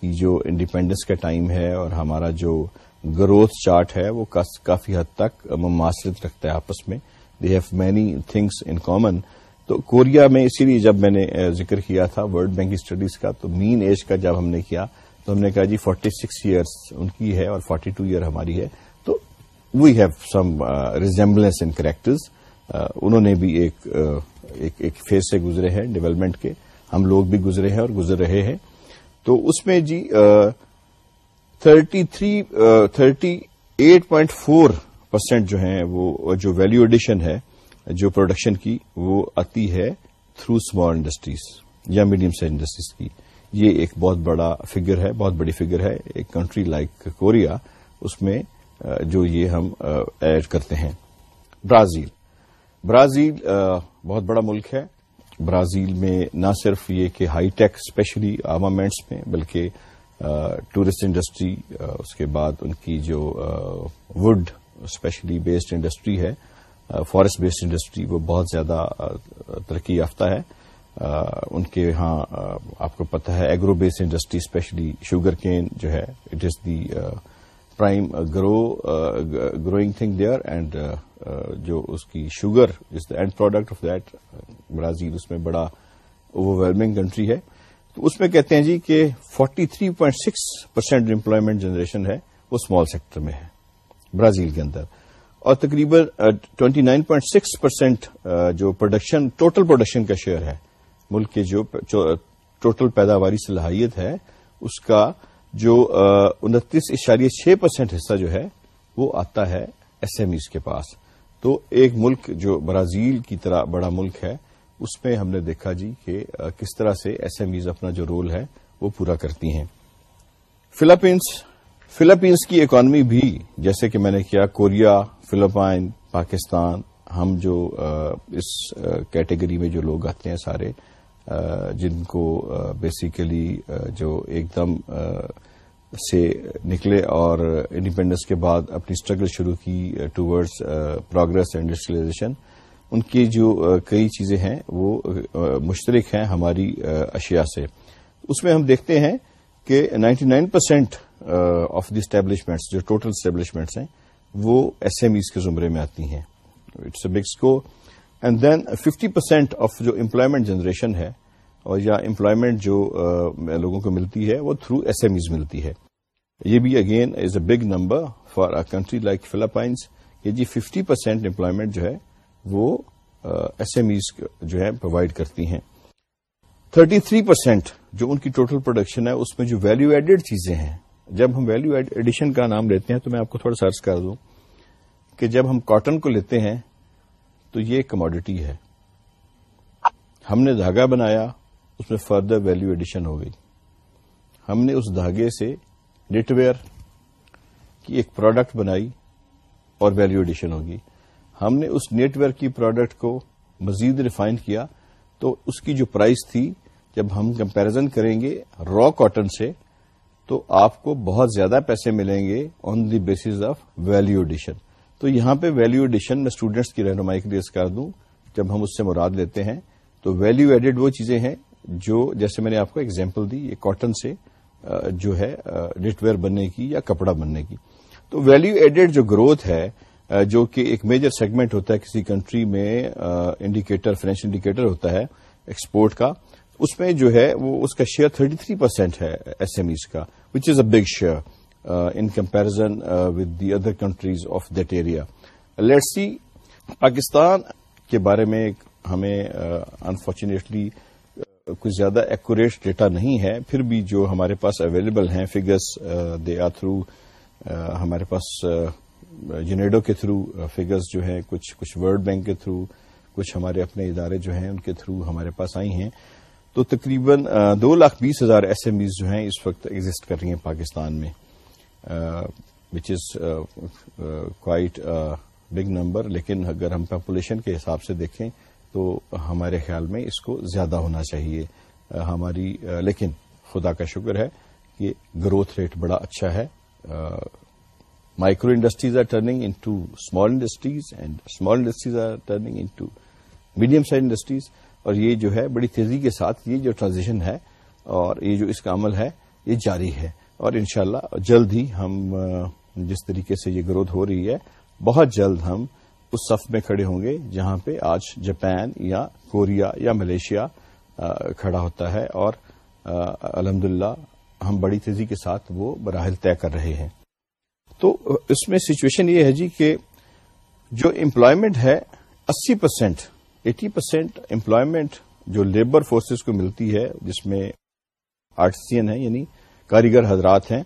کی جو انڈیپینڈنس کا ٹائم ہے اور ہمارا جو گروتھ چارٹ ہے وہ کافی حد تک مماثلت رکھتا ہے آپس میں. They have many things in common تو کوریا میں اسی لیے جب میں نے ذکر کیا تھا ورلڈ بینک اسٹڈیز کا تو مین ایج کا جب ہم نے کیا تو ہم نے کہا جی فورٹی سکس ایئرس ان کی ہے اور فورٹی ٹو ایئر ہماری ہے. We have some resemblance in characters انہوں نے بھی ایک uh, ایک فیز سے گزرے ہیں ڈیولپمنٹ کے. ہم لوگ بھی گزرے ہیں اور گزر رہے ہیں. تو اس میں جی thirty three thirty eight point four percent جو ہیں وہ، جو ویلو ایڈیشن ہے، جو پروڈکشن کی، وہ آتی ہے تھرو اسمال انڈسٹریز یا میڈیم سائز انڈسٹریز کی. یہ ایک بہت بڑا فگر ہے، بہت بڑی فگر ہے. ایک کنٹری لائک کوریا اس میں جو یہ ہم ایڈ کرتے ہیں۔ برازیل۔ برازیل بہت بڑا ملک ہے۔ برازیل میں نہ صرف یہ کہ ہائی ٹیک اسپیشلی آرمامنٹس میں، بلکہ ٹورسٹ انڈسٹری اس کے بعد ان کی جو وڈ اسپیشلی بیسڈ انڈسٹری ہے فارسٹ بیسڈ انڈسٹری وہ بہت زیادہ ترقی یافتہ ہے۔ ان کے ہاں آپ کو پتہ ہے agro based industry especially sugarcane جو ہے it is the prime grow growing thing there and جو اس کی sugar is the end product of that Brazil اس میں بڑا اوور ویلمنگ کنٹری ہے۔ تو اس میں کہتے ہیں جی کہ forty three point six percent employment generation ہے، وہ اسمال سیکٹر میں ہے برازیل کے اندر۔ اور تقریباً twenty nine point six percent جو پروڈکشن ٹوٹل پروڈکشن کا شیئر ہے، ملک کے جو ٹوٹل پیداواری صلاحیت ہے، اس کا جو انتیس اشاریہ چھ پرسینٹ حصہ جو ہے، وہ آتا ہے ایس ایم ایز کے پاس۔ تو ایک ملک جو برازیل کی طرح بڑا ملک ہے، اس میں ہم نے دیکھا جی کہ کس طرح سے ایس ایم ایز اپنا جو رول ہے، وہ پورا کرتی ہیں۔ فلپینس فلپینس کی اکانومی بھی جیسے کہ میں نے کیا، کوریا، فلپائن، پاکستان، ہم جو اس کیٹیگری میں جو لوگ آتے ہیں سارے جن کو بیسیکلی جو ایک دم سے نکلے اور انڈیپینڈنس کے بعد اپنی اسٹرگل شروع کی ٹوورڈز پروگرس انڈسٹریلائزیشن ان کی جو کئی چیزیں ہیں، وہ مشترک ہیں ہماری اشیاء سے۔ اس میں ہم دیکھتے ہیں کہ ninety nine percent of the establishments جو ٹوٹل اسٹیبلشمنٹس ہیں، وہ ایس ایم ایز کے زمرے میں آتی ہیں۔ It's a big score and then fifty percent of جو امپلائمنٹ جنریشن ہے اور یا امپلائمنٹ جو لوگوں کو ملتی ہے، وہ تھرو ایس ایم ایز ملتی ہے۔ یہ بھی again is a big number for a country like Philippines کہ جی ففٹی پرسینٹ امپلائمنٹ جو ہے، وہ ایس ایم ایز جو ہے پرووائڈ کرتی ہیں۔ تھرٹی تھری پرسینٹ جو ان کی ٹوٹل پروڈکشن ہے، اس میں جو ویلو ایڈیڈ چیزیں ہیں۔ جب ہم ویلو ایڈیشن کا نام لیتے ہیں تو میں آپ کو تھوڑا سرچ کر دوں کہ جب ہم کاٹن کو لیتے ہیں تو یہ کموڈٹی ہے۔ ہم نے دھاگا بنایا اس میں فردر ویلو ایڈیشن ہو گئی۔ ہم نے اس دھاگے سے نیٹ ویئر کی ایک پروڈکٹ بنائی اور ویلو ایڈیشن ہوگی۔ ہم نے اس نیٹ ویئر کی پروڈکٹ کو مزید ریفائن کیا تو اس کی جو پرائز تھی، جب ہم کمپیرزن کریں گے را کاٹن سے، تو آپ کو بہت زیادہ پیسے ملیں گے on the basis of value addition تو یہاں پہ ویلو ایڈیشن میں اسٹوڈینٹس کی رہنمائی کے لیے کر دوں۔ جب ہم اس سے مراد لیتے ہیں تو ویلو ایڈیڈ وہ چیزیں ہیں جو جیسے میں نے آپ کو اگزامپل دی، یہ کاٹن سے جو ہے نیٹ ویئر بننے کی یا کپڑا بننے کی۔ تو ویلو ایڈیڈ جو گروتھ ہے جو کہ ایک میجر سیگمنٹ ہوتا ہے کسی کنٹری میں انڈیکیٹر فائنینشیل انڈیکیٹر ہوتا ہے ایکسپورٹ کا، اس میں جو ہے وہ اس کا شیئر 33 تھری پرسینٹ ہے ایس ایم ایز کا which is a big share in comparison with the other countries of that area let see Pakistan کے بارے میں ہمیں انفارچونیٹلی کچھ زیادہ ایکوریٹ ڈیٹا نہیں ہے، پھر بھی جو ہمارے پاس اویلیبل ہیں فگرس دے آر تھرو ہمارے پاس جنیڈو کے تھرو فگرس جو ہیں، کچھ کچھ ورلڈ بینک کے تھرو کچھ ہمارے اپنے ادارے جو ہیں، ان کے تھرو ہمارے پاس آئی ہیں۔ تو تقریباً دو لاکھ بیس ہزار ایس ایم ایز جو ہیں اس وقت ایگزٹ کر رہی ہیں پاکستان میں which is quite big number لیکن اگر ہم پاپولیشن کے حساب سے دیکھیں تو ہمارے خیال میں اس کو زیادہ ہونا چاہیے۔ ہماری لیکن خدا کا شکر ہے کہ گروتھ ریٹ بڑا اچھا ہے۔ Micro industries are turning into small industries and small industries are turning into medium size industries. اور یہ جو ہے، بڑی تیزی کے ساتھ یہ جو ٹرانزیشن ہے اور یہ جو اس کا عمل ہے، یہ جاری ہے۔ اور انشاءاللہ جلد ہی ہم جس طریقے سے یہ گروتھ ہو رہی ہے، بہت جلد ہم اس صف میں کھڑے ہوں گے جہاں پہ آج جاپان یا کوریا یا ملیشیا کھڑا ہوتا ہے اور الحمد ہم بڑی تیزی کے ساتھ وہ براہل طے کر رہے ہیں۔ تو اس میں سچویشن یہ ہے جی کہ جو امپلائمنٹ ہے، اسی پرسینٹ ایٹی پرسینٹ امپلائمنٹ جو لیبر فورسز کو ملتی ہے، جس میں آرٹسین ہیں یعنی کاریگر حضرات ہیں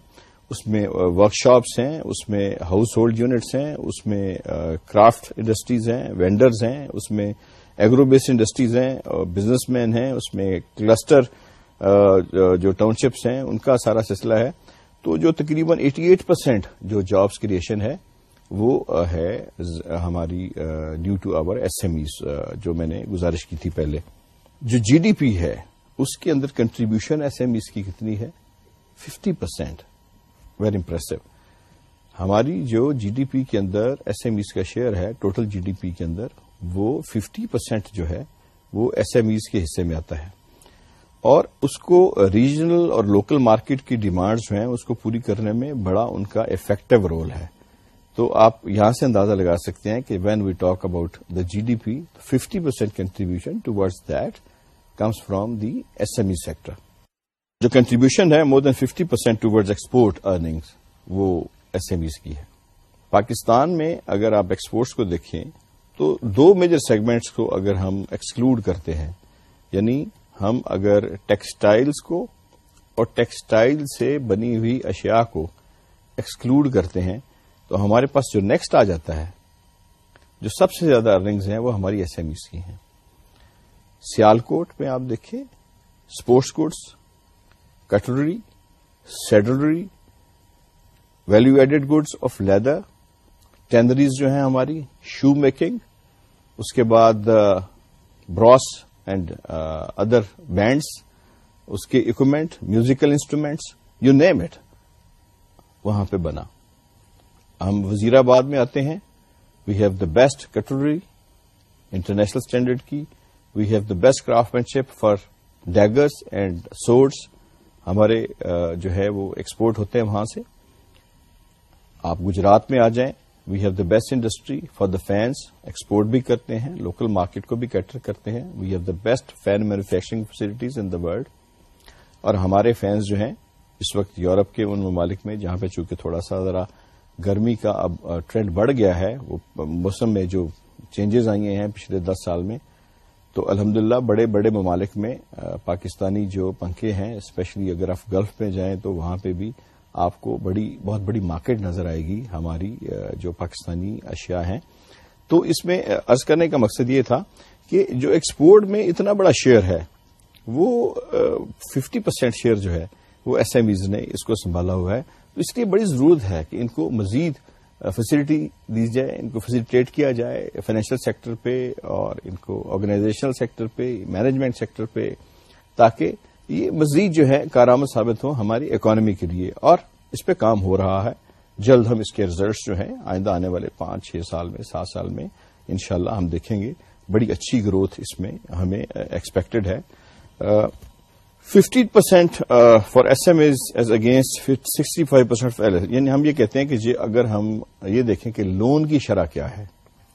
اس میں ورک شاپس ہیں، اس میں ہاؤس ہولڈ یونٹس ہیں، اس میں کرافٹ انڈسٹریز ہیں وینڈرز ہیں، اس میں ایگرو بیسڈ انڈسٹریز ہیں بزنس مین ہیں، اس میں کلسٹر جو ٹاؤن شپس ہیں، ان کا سارا سلسلہ ہے۔ تو جو تقریباً ایٹی ایٹ پرسینٹ جو جابس کریشن ہے، وہ ہے ہماری due to our S M Es جو میں نے گزارش کی تھی پہلے۔ جو جی ڈی پی ہے، اس کے اندر کنٹریبیوشن ایس ایم ایز کی کتنی ہے؟ ففٹی پرسینٹ ویری امپریسو ہماری جو جی ڈی پی کے اندر ایس ایم ایز کا شیئر ہے ٹوٹل جی ڈی پی کے اندر، وہ ففٹی پرسینٹ جو ہے، وہ ایس ایم ایز کے حصے میں آتا ہے۔ اور اس کو ریجنل اور لوکل مارکیٹ کی ڈیمانڈز جو ہیں، اس کو پوری کرنے میں بڑا ان کا افیکٹو رول ہے۔ تو آپ یہاں سے اندازہ لگا سکتے ہیں کہ when we talk about the G D P fifty percent contribution towards that comes from the SME sector جو کنٹریبیوشن ہے more than fifty percent towards export earning وہ ایس ایم ایز کی ہے۔ پاکستان میں اگر آپ ایکسپورٹس کو دیکھیں تو دو میجر سیگمنٹس کو اگر ہم ایکسکلوڈ کرتے ہیں یعنی ہم اگر ٹیکسٹائلز کو اور ٹیکسٹائل سے بنی ہوئی اشیاء کو ایکسکلوڈ کرتے ہیں تو ہمارے پاس جو نیکسٹ آ جاتا ہے، جو سب سے زیادہ ارننگز ہیں، وہ ہماری ایس ایم ایز کی ہیں۔ سیال کوٹ میں آپ دیکھیں sports goods cutlery, saddlery value added goods of leather tanneries جو ہیں ہماری، شو میکنگ، اس کے بعد براس اینڈ ادر بینڈس اس کے equipment, musical instruments you name it وہاں پہ بنا۔ ہم وزیر آباد میں آتے ہیں we have the best cutlery international standard کی we have the best craftsmanship for daggers and swords ہمارے جو ہے وہ ایکسپورٹ ہوتے ہیں وہاں سے۔ آپ گجرات میں آ جائیں we have the best industry for the fans export بھی کرتے ہیں لوکل مارکیٹ کو بھی کیٹر کرتے ہیں۔ We have the best fan manufacturing facilities in the world اور ہمارے فینس جو ہیں، اس وقت یورپ کے ان ممالک میں، جہاں پہ چونکہ تھوڑا سا ذرا گرمی کا اب ٹرینڈ بڑھ گیا ہے، وہ موسم میں جو چینجز آئی ہیں پچھلے دس سال میں تو الحمدللہ بڑے بڑے ممالک میں پاکستانی جو پنکھے ہیں اسپیشلی اگر آپ گلف میں جائیں تو وہاں پہ بھی آپ کو بڑی، بہت بڑی مارکیٹ نظر آئے گی ہماری جو پاکستانی اشیاء ہیں۔ تو اس میں ارض کرنے کا مقصد یہ تھا کہ جو ایکسپورٹ میں اتنا بڑا شیئر ہے، وہ ففٹی پرسینٹ شیئر جو ہے، وہ ایس ایم ایز نے اس کو سنبھالا ہوا ہے۔ تو اس لیے بڑی ضرورت ہے کہ ان کو مزید فیسلٹی دی جائے، ان کو فیسلٹیٹ کیا جائے فائنینشیل سیکٹر پہ اور ان کو آرگنائزیشنل سیکٹر پہ، مینجمنٹ سیکٹر پہ، تاکہ یہ مزید جو ہے کارآمد ثابت ہو ہماری اکانومی کے لیے۔ اور اس پہ کام ہو رہا ہے۔ جلد ہم اس کے ریزلٹس جو ہیں آئندہ آنے والے پانچ، چھ سال میں، سات سال میں انشاءاللہ ہم دیکھیں گے۔ بڑی اچھی گروتھ اس میں ہمیں ایکسپیکٹڈ ہے۔ Fifty percent for S M Es as against sixty five percent یعنی ہم یہ کہتے ہیں کہ جی اگر ہم یہ دیکھیں کہ لون کی شرح کیا ہے،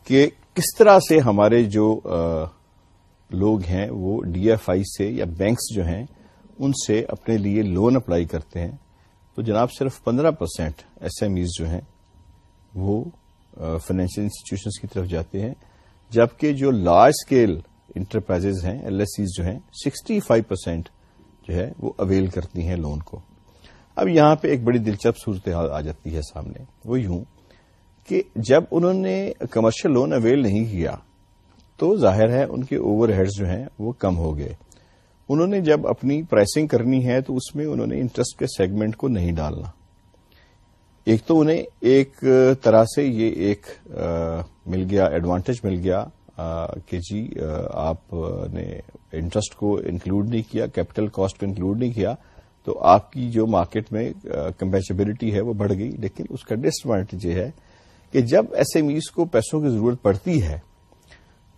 کہ کس طرح سے ہمارے جو لوگ ہیں، وہ ڈی ایف آئی سے یا بینکس جو ہیں، ان سے اپنے لیے لون اپلائی کرتے ہیں۔ تو جناب صرف پندرہ پرسینٹ ایس ایم ایز جو ہیں، وہ فائنینشیل انسٹیٹیوشنس کی طرف جاتے ہیں۔ جبکہ جو لارج اسکیل انٹرپرائز ہیں ایل ایس سیز جو ہیں سکسٹی فائیو پرسینٹ جو ہے وہ اویل کرتی ہیں لون کو۔ اب یہاں پہ ایک بڑی دلچسپ صورتحال آ جاتی ہے سامنے۔ وہ یوں کہ جب انہوں نے کمرشل لون اویل نہیں کیا تو ظاہر ہے ان کے اوور ہیڈز جو ہیں وہ کم ہو گئے۔ انہوں نے جب اپنی پرائسنگ کرنی ہے تو اس میں انہوں نے انٹرسٹ کے سیگمنٹ کو نہیں ڈالنا۔ ایک تو انہیں ایک طرح سے یہ ایک مل گیا ایڈوانٹیج مل گیا۔ کہ جی آپ نے انٹرسٹ کو انکلوڈ نہیں کیا کیپٹل کاسٹ کو انکلوڈ نہیں کیا، تو آپ کی جو مارکیٹ میں کمپیچبلٹی ہے وہ بڑھ گئی، لیکن اس کا ڈس ایڈوانٹیج یہ ہے کہ جب ایس ایم ایز کو پیسوں کی ضرورت پڑتی ہے،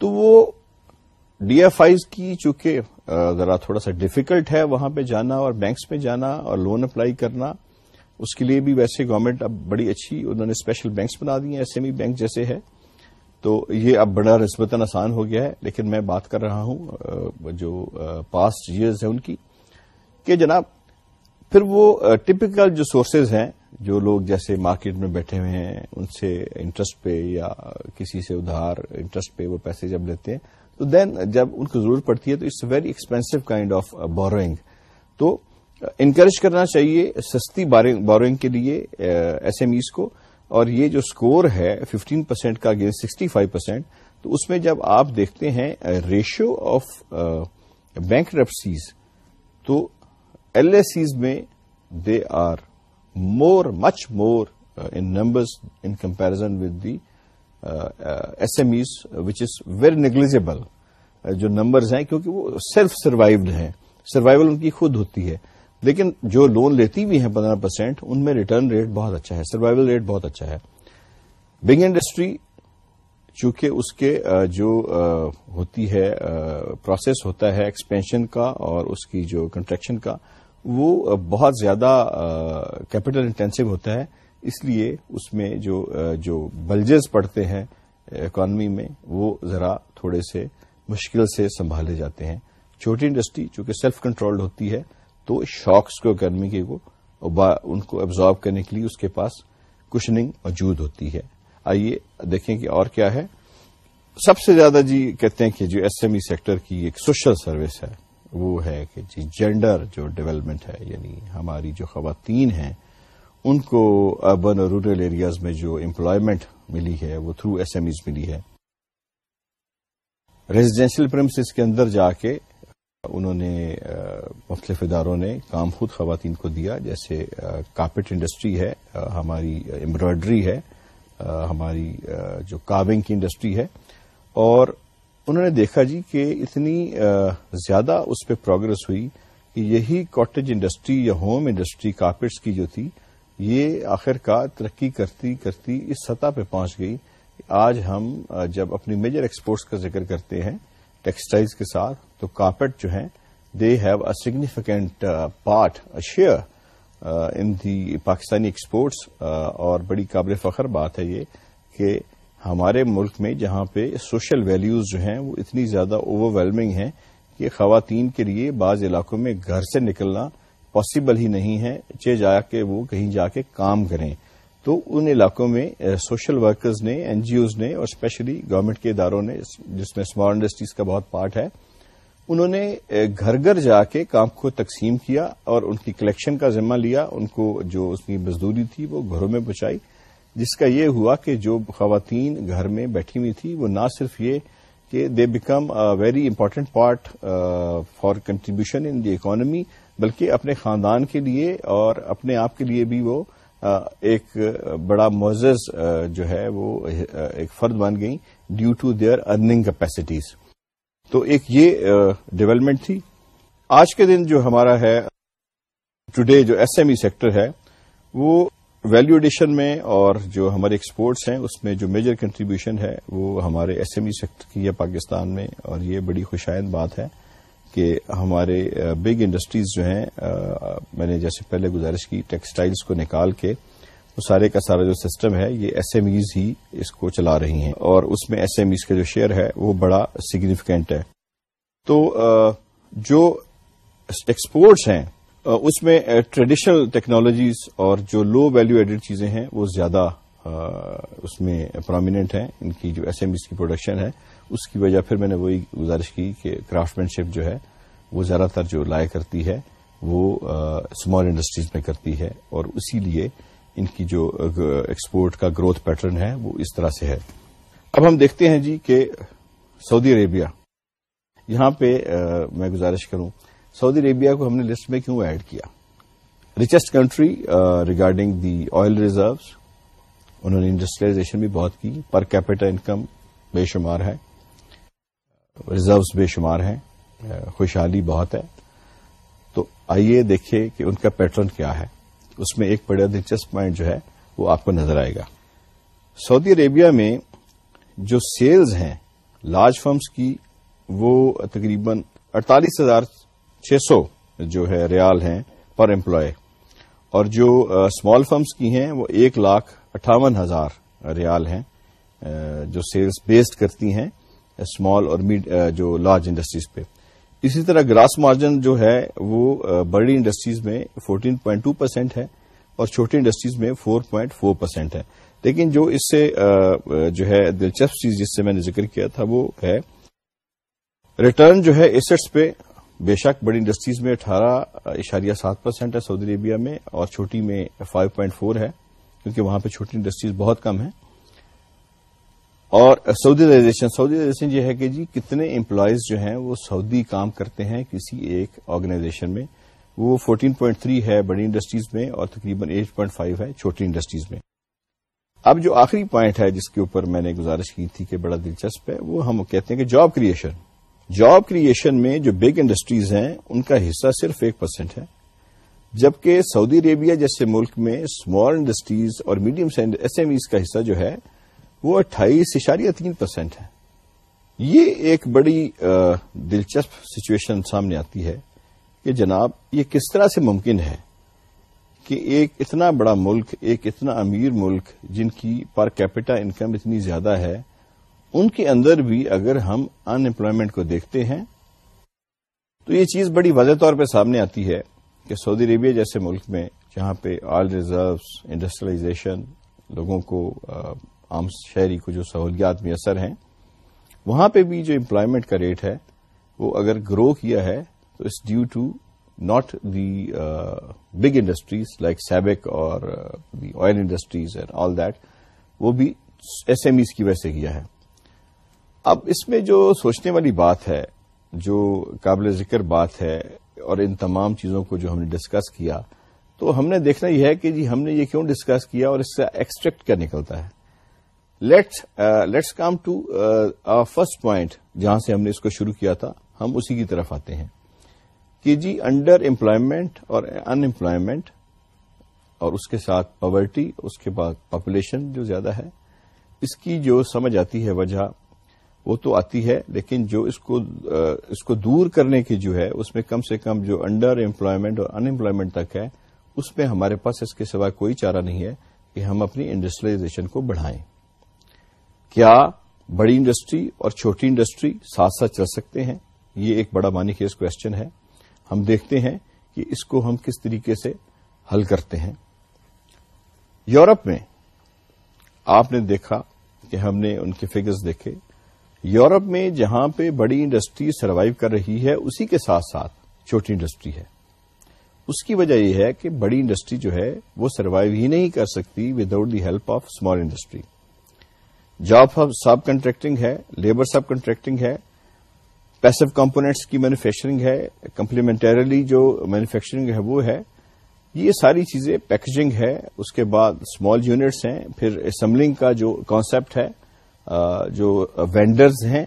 تو وہ ڈی ایف آئیز کی، چونکہ ذرا تھوڑا سا ڈیفیکلٹ ہے وہاں پہ جانا اور بینکس میں جانا اور لون اپلائی کرنا، اس کے لیے بھی ویسے گورنمنٹ اب بڑی اچھی، انہوں نے اسپیشل بینکس بنا دی ہیں ایس ایم ای بینک جیسے ہے۔ تو یہ اب بڑا نسبتاً آسان ہو گیا ہے، لیکن میں بات کر رہا ہوں جو پاسٹ ایئرز ہیں ان کی، کہ جناب، پھر وہ ٹپکل جو سورسز ہیں، جو لوگ جیسے مارکیٹ میں بیٹھے ہوئے ہیں، ان سے انٹرسٹ پہ یا کسی سے ادھار انٹرسٹ پہ وہ پیسے جب لیتے ہیں، تو دین جب ان کو ضرورت پڑتی ہے تو it's very expensive kind of borrowing تو انکریج کرنا چاہیے سستی بوروئنگ کے لیے ایس ایم ایز کو اور یہ جو اسکور ہے ففٹین پرسینٹ کا اگینسٹ سکسٹی فائیو پرسینٹ تو اس میں جب آپ دیکھتے ہیں ریشو آف بینک ریپسیز تو ایل ایس سیز میں they are more much more in numbers in comparison with the S M Es which is very negligible جو نمبرز ہیں، کیونکہ وہ سیلف سروائوڈ ہیں. سروائول ان کی خود ہوتی ہے. لیکن جو لون لیتی بھی ہیں پندرہ پرسینٹ ان میں ریٹرن ریٹ بہت اچھا ہے سروائول ریٹ بہت اچھا ہے۔ بنگ انڈسٹری چونکہ اس کے جو ہوتی ہے پروسیس ہوتا ہے ایکسپینشن کا اور اس کی جو کنسٹرکشن کا، وہ بہت زیادہ کیپٹل انٹینسو ہوتا ہے۔ اس لیے اس میں جو جو بلجز پڑتے ہیں اکانومی میں، وہ ذرا تھوڑے سے مشکل سے سنبھالے جاتے ہیں۔ چھوٹی انڈسٹری چونکہ سیلف کنٹرولڈ ہوتی ہے تو شاکس کو اکانمی کے کو ان کو ایبزارو کرنے کے لیے اس کے پاس کشننگ موجود ہوتی ہے۔ آئیے دیکھیں کہ اور کیا ہے۔ سب سے زیادہ جی کہتے ہیں کہ جو ایس ایم ای سیکٹر کی ایک سوشل سروس ہے، وہ ہے کہ جی جینڈر جو ڈیولپمنٹ ہے یعنی ہماری جو خواتین ہیں، ان کو اربن اور رورل ایریاز میں جو امپلائمنٹ ملی ہے، وہ تھرو ایس ایم ایز ملی ہے۔ ریزیڈینشیل پرمسز کے اندر جا کے انہوں نے مختلف اداروں نے کام خود خواتین کو دیا، جیسے کارپیٹ انڈسٹری ہے ہماری امبرائڈری ہے ہماری جو کاونگ کی انڈسٹری ہے۔ اور انہوں نے دیکھا جی کہ اتنی زیادہ اس پہ پروگرس ہوئی کہ یہی کاٹیج انڈسٹری یا ہوم انڈسٹری کارپیٹس کی جو تھی، یہ آخر کار ترقی کرتی کرتی اس سطح پہ پہنچ گئی۔ آج ہم جب اپنی میجر ایکسپورٹس کا ذکر کرتے ہیں ٹیکسٹائلز کے ساتھ، تو کارپیٹ جو ہیں they have a significant part share in the Pakistani exports اور بڑی قابل فخر بات ہے یہ کہ ہمارے ملک میں جہاں پہ سوشل ویلیوز جو ہیں، وہ اتنی زیادہ اوور ویلمنگ ہیں کہ خواتین کے لیے بعض علاقوں میں گھر سے نکلنا پاسبل ہی نہیں ہے چے جا کے وہ کہیں جا کے کام کریں۔ تو ان علاقوں میں سوشل ورکرز نے این جی اوز نے اور اسپیشلی گورنمنٹ کے اداروں نے جس میں اسمال انڈسٹریز کا بہت پارٹ ہے، انہوں نے گھر گھر جا کے کام کو تقسیم کیا اور ان کی کلیکشن کا ذمہ لیا، ان کو جو اس کی مزدوری تھی وہ گھروں میں پہنچائی، جس کا یہ ہوا کہ جو خواتین گھر میں بیٹھی ہوئی تھی، وہ نہ صرف یہ کہ they become very important part for contribution in the economy بلکہ اپنے خاندان کے لیے اور اپنے آپ کے لیے بھی وہ ایک بڑا معزز جو ہے وہ ایک فرد بن گئی due to their earning capacities تو ایک یہ ڈیولپمنٹ تھی۔ آج کے دن جو ہمارا ہے ٹوڈے جو ایس ایم ای سیکٹر ہے، وہ ویلو ایڈیشن میں اور جو ہمارے ایکسپورٹس ہیں، اس میں جو میجر کنٹریبیوشن ہے، وہ ہمارے ایس ایم ای سیکٹر کی ہے پاکستان میں، اور یہ بڑی خوشائند بات ہے۔ کہ ہمارے بگ انڈسٹریز جو ہیں میں نے جیسے پہلے گزارش کی ٹیکسٹائلز کو نکال کے، وہ سارے کا سارا جو سسٹم ہے، یہ ایس ایم ایز ہی اس کو چلا رہی ہیں۔ اور اس میں ایس ایم ایز کا جو شیئر ہے، وہ بڑا سگنیفیکینٹ ہے۔ تو جو ایکسپورٹس ہیں اس میں ٹریڈیشنل ٹیکنالوجیز اور جو لو ویلو ایڈڈ چیزیں ہیں، وہ زیادہ اس میں پرومیننٹ ہیں۔ ان کی جو ایس ایم ایز کی پروڈکشن ہے اس کی وجہ پھر میں نے وہی گزارش کی کہ کرافٹ مین شپ جو ہے، وہ زیادہ تر جو لائے کرتی ہے، وہ اسمال انڈسٹریز میں کرتی ہے اور اسی لیے ان کی جو ایکسپورٹ کا گروتھ پیٹرن ہے، وہ اس طرح سے ہے۔ اب ہم دیکھتے ہیں جی کہ سعودی عربیہ۔ یہاں پہ میں گزارش کروں، سعودی عربیہ کو ہم نے لسٹ میں کیوں ایڈ کیا؟ Richest country regarding the oil reserves انہوں نے انڈسٹریلائزیشن بھی بہت کی پر کیپٹل انکم بے شمار ہے۔ ریزروس بے شمار ہیں۔ خوشحالی بہت ہے۔ تو آئیے دیکھیے کہ ان کا پیٹرن کیا ہے۔ اس میں ایک بڑا دلچسپ پوائنٹ جو ہے وہ آپ کو نظر آئے گا۔ سعودی عربیہ میں جو سیلز ہیں، لارج فرمز کی وہ تقریباً اڑتالیس ہزار چھ سو جو ہے ریال ہیں پر امپلائے اور جو اسمال فرمز کی ہیں وہ ایک لاکھ اٹھاون ہزار ریال ہیں جو سیلز بیسڈ کرتی ہیں۔ اسمال اور uh, جو لارج انڈسٹریز پہ۔ اسی طرح گراس مارجن جو ہے، وہ uh, بڑی انڈسٹریز میں فورٹین پوائنٹ ٹو پرسینٹ ہے اور چھوٹی انڈسٹریز میں فور پوائنٹ فور پرسینٹ ہے۔ لیکن جو اس سے uh, جو ہے دلچسپ چیز جس سے میں نے ذکر کیا تھا، وہ ہے ریٹرن جو ہے ایسٹس پہ۔ بے شک بڑی انڈسٹریز میں اٹھارہ اشاریہ سات پرسینٹ ہے سعودی عربیہ میں اور چھوٹی میں فائیو پوائنٹ فور ہے، کیونکہ وہاں پہ چھوٹی انڈسٹریز بہت کم ہیں۔ اور سعودی رائزیشن سعودی رائزیشن یہ ہے کہ جی کتنے امپلائیز جو ہیں وہ سعودی کام کرتے ہیں کسی ایک آرگنائزیشن میں۔ وہ 14.3 ہے بڑی انڈسٹریز میں اور تقریباً 8.5 ہے چھوٹی انڈسٹریز میں۔ اب جو آخری پوائنٹ ہے جس کے اوپر میں نے گزارش کی تھی کہ بڑا دلچسپ ہے، وہ ہم کہتے ہیں کہ جاب کریشن جاب کریشن میں جو بگ انڈسٹریز ہیں، ان کا حصہ صرف ایک پرسینٹ ہے۔ جبکہ سعودی عربیہ جیسے ملک میں اسمال انڈسٹریز اور میڈیم ایس ایم ایز کا حصہ جو ہے وہ اٹھائیس اشاریہ تین پرسینٹ ہے۔ یہ ایک بڑی دلچسپ سچویشن سامنے آتی ہے کہ جناب یہ کس طرح سے ممکن ہے کہ ایک اتنا بڑا ملک، ایک اتنا امیر ملک جن کی پر کیپٹا انکم اتنی زیادہ ہے، ان کے اندر بھی اگر ہم ان امپلائمنٹ کو دیکھتے ہیں، تو یہ چیز بڑی واضح طور پہ سامنے آتی ہے کہ سعودی عربیہ جیسے ملک میں جہاں پہ آل ریزروس انڈسٹریلائزیشن لوگوں کو عام شہری کو جو سہولیات میسر ہیں، وہاں پہ بھی جو امپلائمنٹ کا ریٹ ہے، وہ اگر گرو کیا ہے، تو it's due to not the big industries like SABIC اور the oil industries and all that وہ بھی ایس ایم ایز کی وجہ سے کیا ہے۔ اب اس میں جو سوچنے والی بات ہے، جو قابل ذکر بات ہے اور ان تمام چیزوں کو جو ہم نے ڈسکس کیا، تو ہم نے دیکھنا یہ ہے کہ جی ہم نے یہ کیوں ڈسکس کیا اور اس سے ایکسٹریکٹ کیا نکلتا ہے۔ Let's come to first point جہاں سے ہم نے اس کو شروع کیا تھا۔ ہم اسی کی طرف آتے ہیں۔ کہ جی انڈر امپلائمنٹ اور ان امپلائمنٹ اور اس کے ساتھ پاورٹی اس کے بعد پاپولیشن جو زیادہ ہے، اس کی جو سمجھ آتی ہے وجہ، وہ تو آتی ہے، لیکن جو اس کو uh, اس کو دور کرنے کی جو ہے، اس میں کم سے کم جو انڈر امپلائمنٹ اور ان امپلائمنٹ تک ہے، اس میں ہمارے پاس اس کے سوا کوئی چارہ نہیں ہے کہ ہم اپنی انڈسٹریلائزیشن کو بڑھائیں۔ کیا بڑی انڈسٹری اور چھوٹی انڈسٹری ساتھ ساتھ چل سکتے ہیں؟ یہ ایک بڑا مانی خیز کوشچن ہے۔ ہم دیکھتے ہیں کہ اس کو ہم کس طریقے سے حل کرتے ہیں۔ یورپ میں آپ نے دیکھا کہ ہم نے ان کے فگرز دیکھے۔ یورپ میں جہاں پہ بڑی انڈسٹری سروائیو کر رہی ہے، اسی کے ساتھ ساتھ چھوٹی انڈسٹری ہے۔ اس کی وجہ یہ ہے کہ بڑی انڈسٹری جو ہے، وہ سروائیو ہی نہیں کر سکتی without the help of small industry job subcontracting ہے، لیبر سب کنٹریکٹنگ ہے، پیسو کمپونیٹس کی مینوفیکچرنگ ہے، کمپلیمنٹریلی جو مینوفیکچرنگ ہے وہ ہے۔ یہ ساری چیزیں پیکجنگ ہے، اس کے بعد اسمال یونٹس ہیں، پھر اسمبلنگ کا جو کانسیپٹ ہے جو وینڈرز ہیں،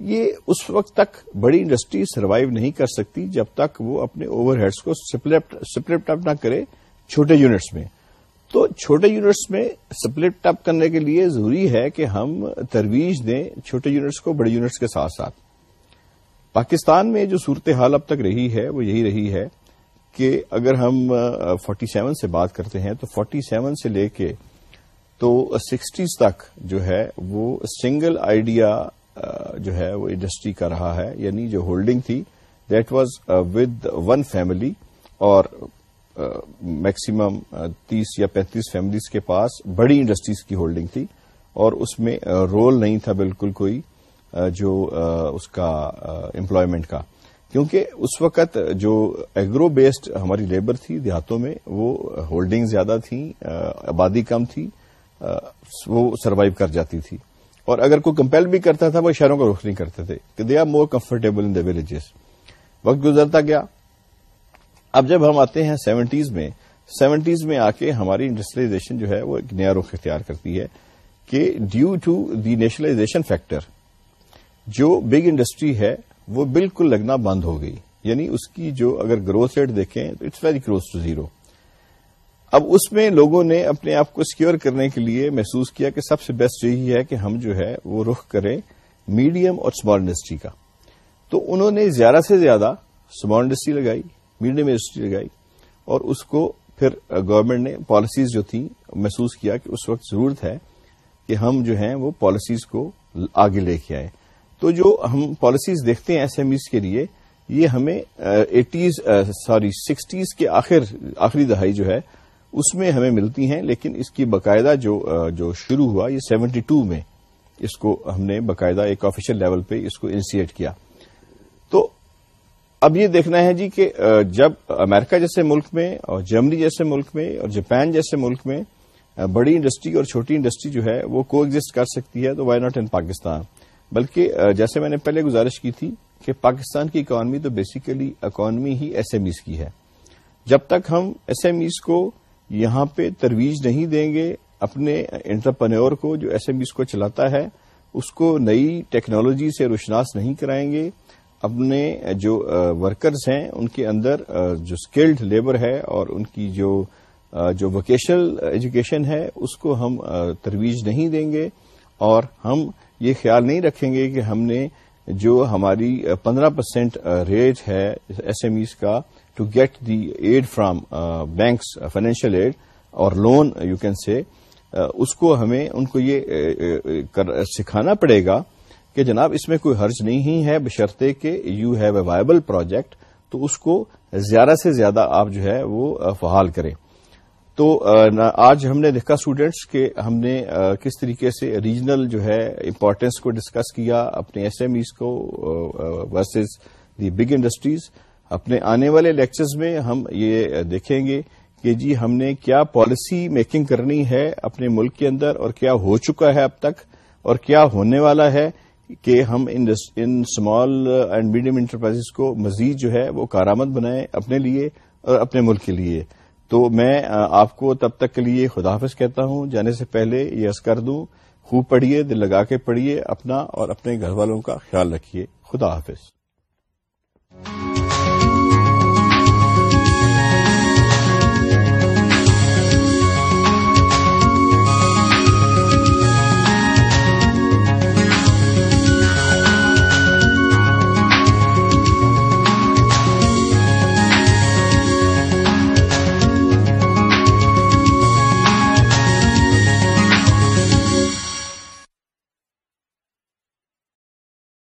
یہ اس وقت تک بڑی انڈسٹری سروائیو نہیں کر سکتی جب تک وہ اپنے اوور ہیڈس کو سپلٹ اپ نہ کرے چھوٹے یونٹس میں۔ تو چھوٹے یونٹس میں سپلٹ اپ کرنے کے لیے ضروری ہے کہ ہم ترویج دیں چھوٹے یونٹس کو بڑے یونٹس کے ساتھ ساتھ۔ پاکستان میں جو صورتحال اب تک رہی ہے وہ یہی رہی ہے کہ اگر ہم فورٹی سیون سے بات کرتے ہیں تو فورٹی سیون سے لے کے تو سکسٹیز تک جو ہے وہ سنگل آئیڈیا جو ہے وہ انڈسٹری کا رہا ہے یعنی جو ہولڈنگ تھی that was with one family اور میکسیمم تیس یا پینتیس فیملیز کے پاس بڑی انڈسٹریز کی ہولڈنگ تھی اور اس میں رول نہیں تھا بالکل کوئی جو اس کا امپلائمنٹ کا۔ کیونکہ اس وقت جو ایگرو بیسڈ ہماری لیبر تھی دیہاتوں میں، وہ ہولڈنگ زیادہ تھیں آبادی کم تھی وہ سروائو کر جاتی تھی۔ اور اگر کوئی کمپیل بھی کرتا تھا، وہ شہروں کا رخ نہیں کرتے تھے، کہ they are more comfortable in the villages وقت گزرتا گیا۔ اب جب ہم آتے ہیں سیونٹیز میں سیونٹیز میں آ کے ہماری انڈسٹریلائزیشن جو ہے وہ ایک نیا رخ اختیار کرتی ہے کہ due to the nationalization factor جو بگ انڈسٹری ہے وہ بالکل لگنا بند ہو گئی۔ یعنی اس کی جو اگر گروتھ ریٹ دیکھیں تو it's very close to zero اب اس میں لوگوں نے اپنے آپ کو سیکور کرنے کے لیے محسوس کیا کہ سب سے بیسٹ یہی ہے کہ ہم جو ہے وہ رخ کریں میڈیم اور اسمال انڈسٹری کا۔ تو انہوں نے زیادہ سے زیادہ اسمال انڈسٹری لگائی۔ میڈیم انڈسٹری لگائی اور اس کو پھر گورنمنٹ نے پالیسیز جو تھیں محسوس کیا کہ اس وقت ضرورت ہے کہ ہم جو ہیں وہ پالیسیز کو آگے لے کے آئے تو جو ہم پالیسیز دیکھتے ہیں ایس ایم ایز کے لیے، یہ ہمیں ایٹیز سوری، سکسٹیز کے آخر، آخری دہائی جو ہے، اس میں ہمیں ملتی ہیں، لیکن اس کی باقاعدہ جو جو شروع ہوا، یہ سیونٹی ٹو میں اس کو ہم نے باقاعدہ ایک آفیشل لیول پہ اس کو انیشیٹ کیا۔ تو اب یہ دیکھنا ہے جی کہ جب امریکہ جیسے ملک میں اور جرمنی جیسے ملک میں اور جاپان جیسے ملک میں بڑی انڈسٹری اور چھوٹی انڈسٹری جو ہے، وہ کو ایگزٹ کر سکتی ہے، تو وائی ناٹ ان پاکستان بلکہ جیسے میں نے پہلے گزارش کی تھی کہ پاکستان کی اکانومی تو بیسیکلی اکانومی ہی ایس ایم ایز کی ہے۔ جب تک ہم ایس ایم ایز کو یہاں پہ ترویج نہیں دیں گے، اپنے انٹرپرنور کو جو ایس ایم ایز کو چلاتا ہے، اس کو نئی ٹیکنالوجی سے روشناس نہیں کرائیں گے اپنے جو ورکرز ہیں، ان کے اندر جو اسکلڈ لیبر ہے اور ان کی جو جو ووکیشنل ایجوکیشن ہے، اس کو ہم ترویج نہیں دیں گے اور ہم یہ خیال نہیں رکھیں گے کہ ہم نے جو ہماری پندرہ پرسینٹ ریٹ ہے ایس ایم ایز کا to get the aid from banks financial aid اور لون یو کین سے اس کو ہمیں، ان کو یہ سکھانا پڑے گا کہ جناب اس میں کوئی حرج نہیں ہے، بشرطے کہ you have a viable project تو اس کو زیادہ سے زیادہ آپ جو ہے وہ فعال کریں۔ تو آج ہم نے دیکھا اسٹوڈینٹس کہ ہم نے کس طریقے سے ریجنل جو ہے امپورٹینس کو ڈسکس کیا، اپنے ایس ایم ایز کو ورسز دی بگ انڈسٹریز اپنے آنے والے لیکچرز میں ہم یہ دیکھیں گے کہ جی ہم نے کیا پالیسی میکنگ کرنی ہے اپنے ملک کے اندر اور کیا ہو چکا ہے اب تک اور کیا ہونے والا ہے۔ کہ ہم ان اسمال اینڈ میڈیم انٹرپرائز کو مزید جو ہے وہ کارآمد بنائیں اپنے لیے اور اپنے ملک کے لیے۔ تو میں آپ کو تب تک کے لیے خداحافظ کہتا ہوں۔ جانے سے پہلے یہ عرض کر دوں، خوب پڑھیے، دل لگا کے پڑھیے اپنا اور اپنے گھر والوں کا خیال رکھیے۔ خدا حافظ۔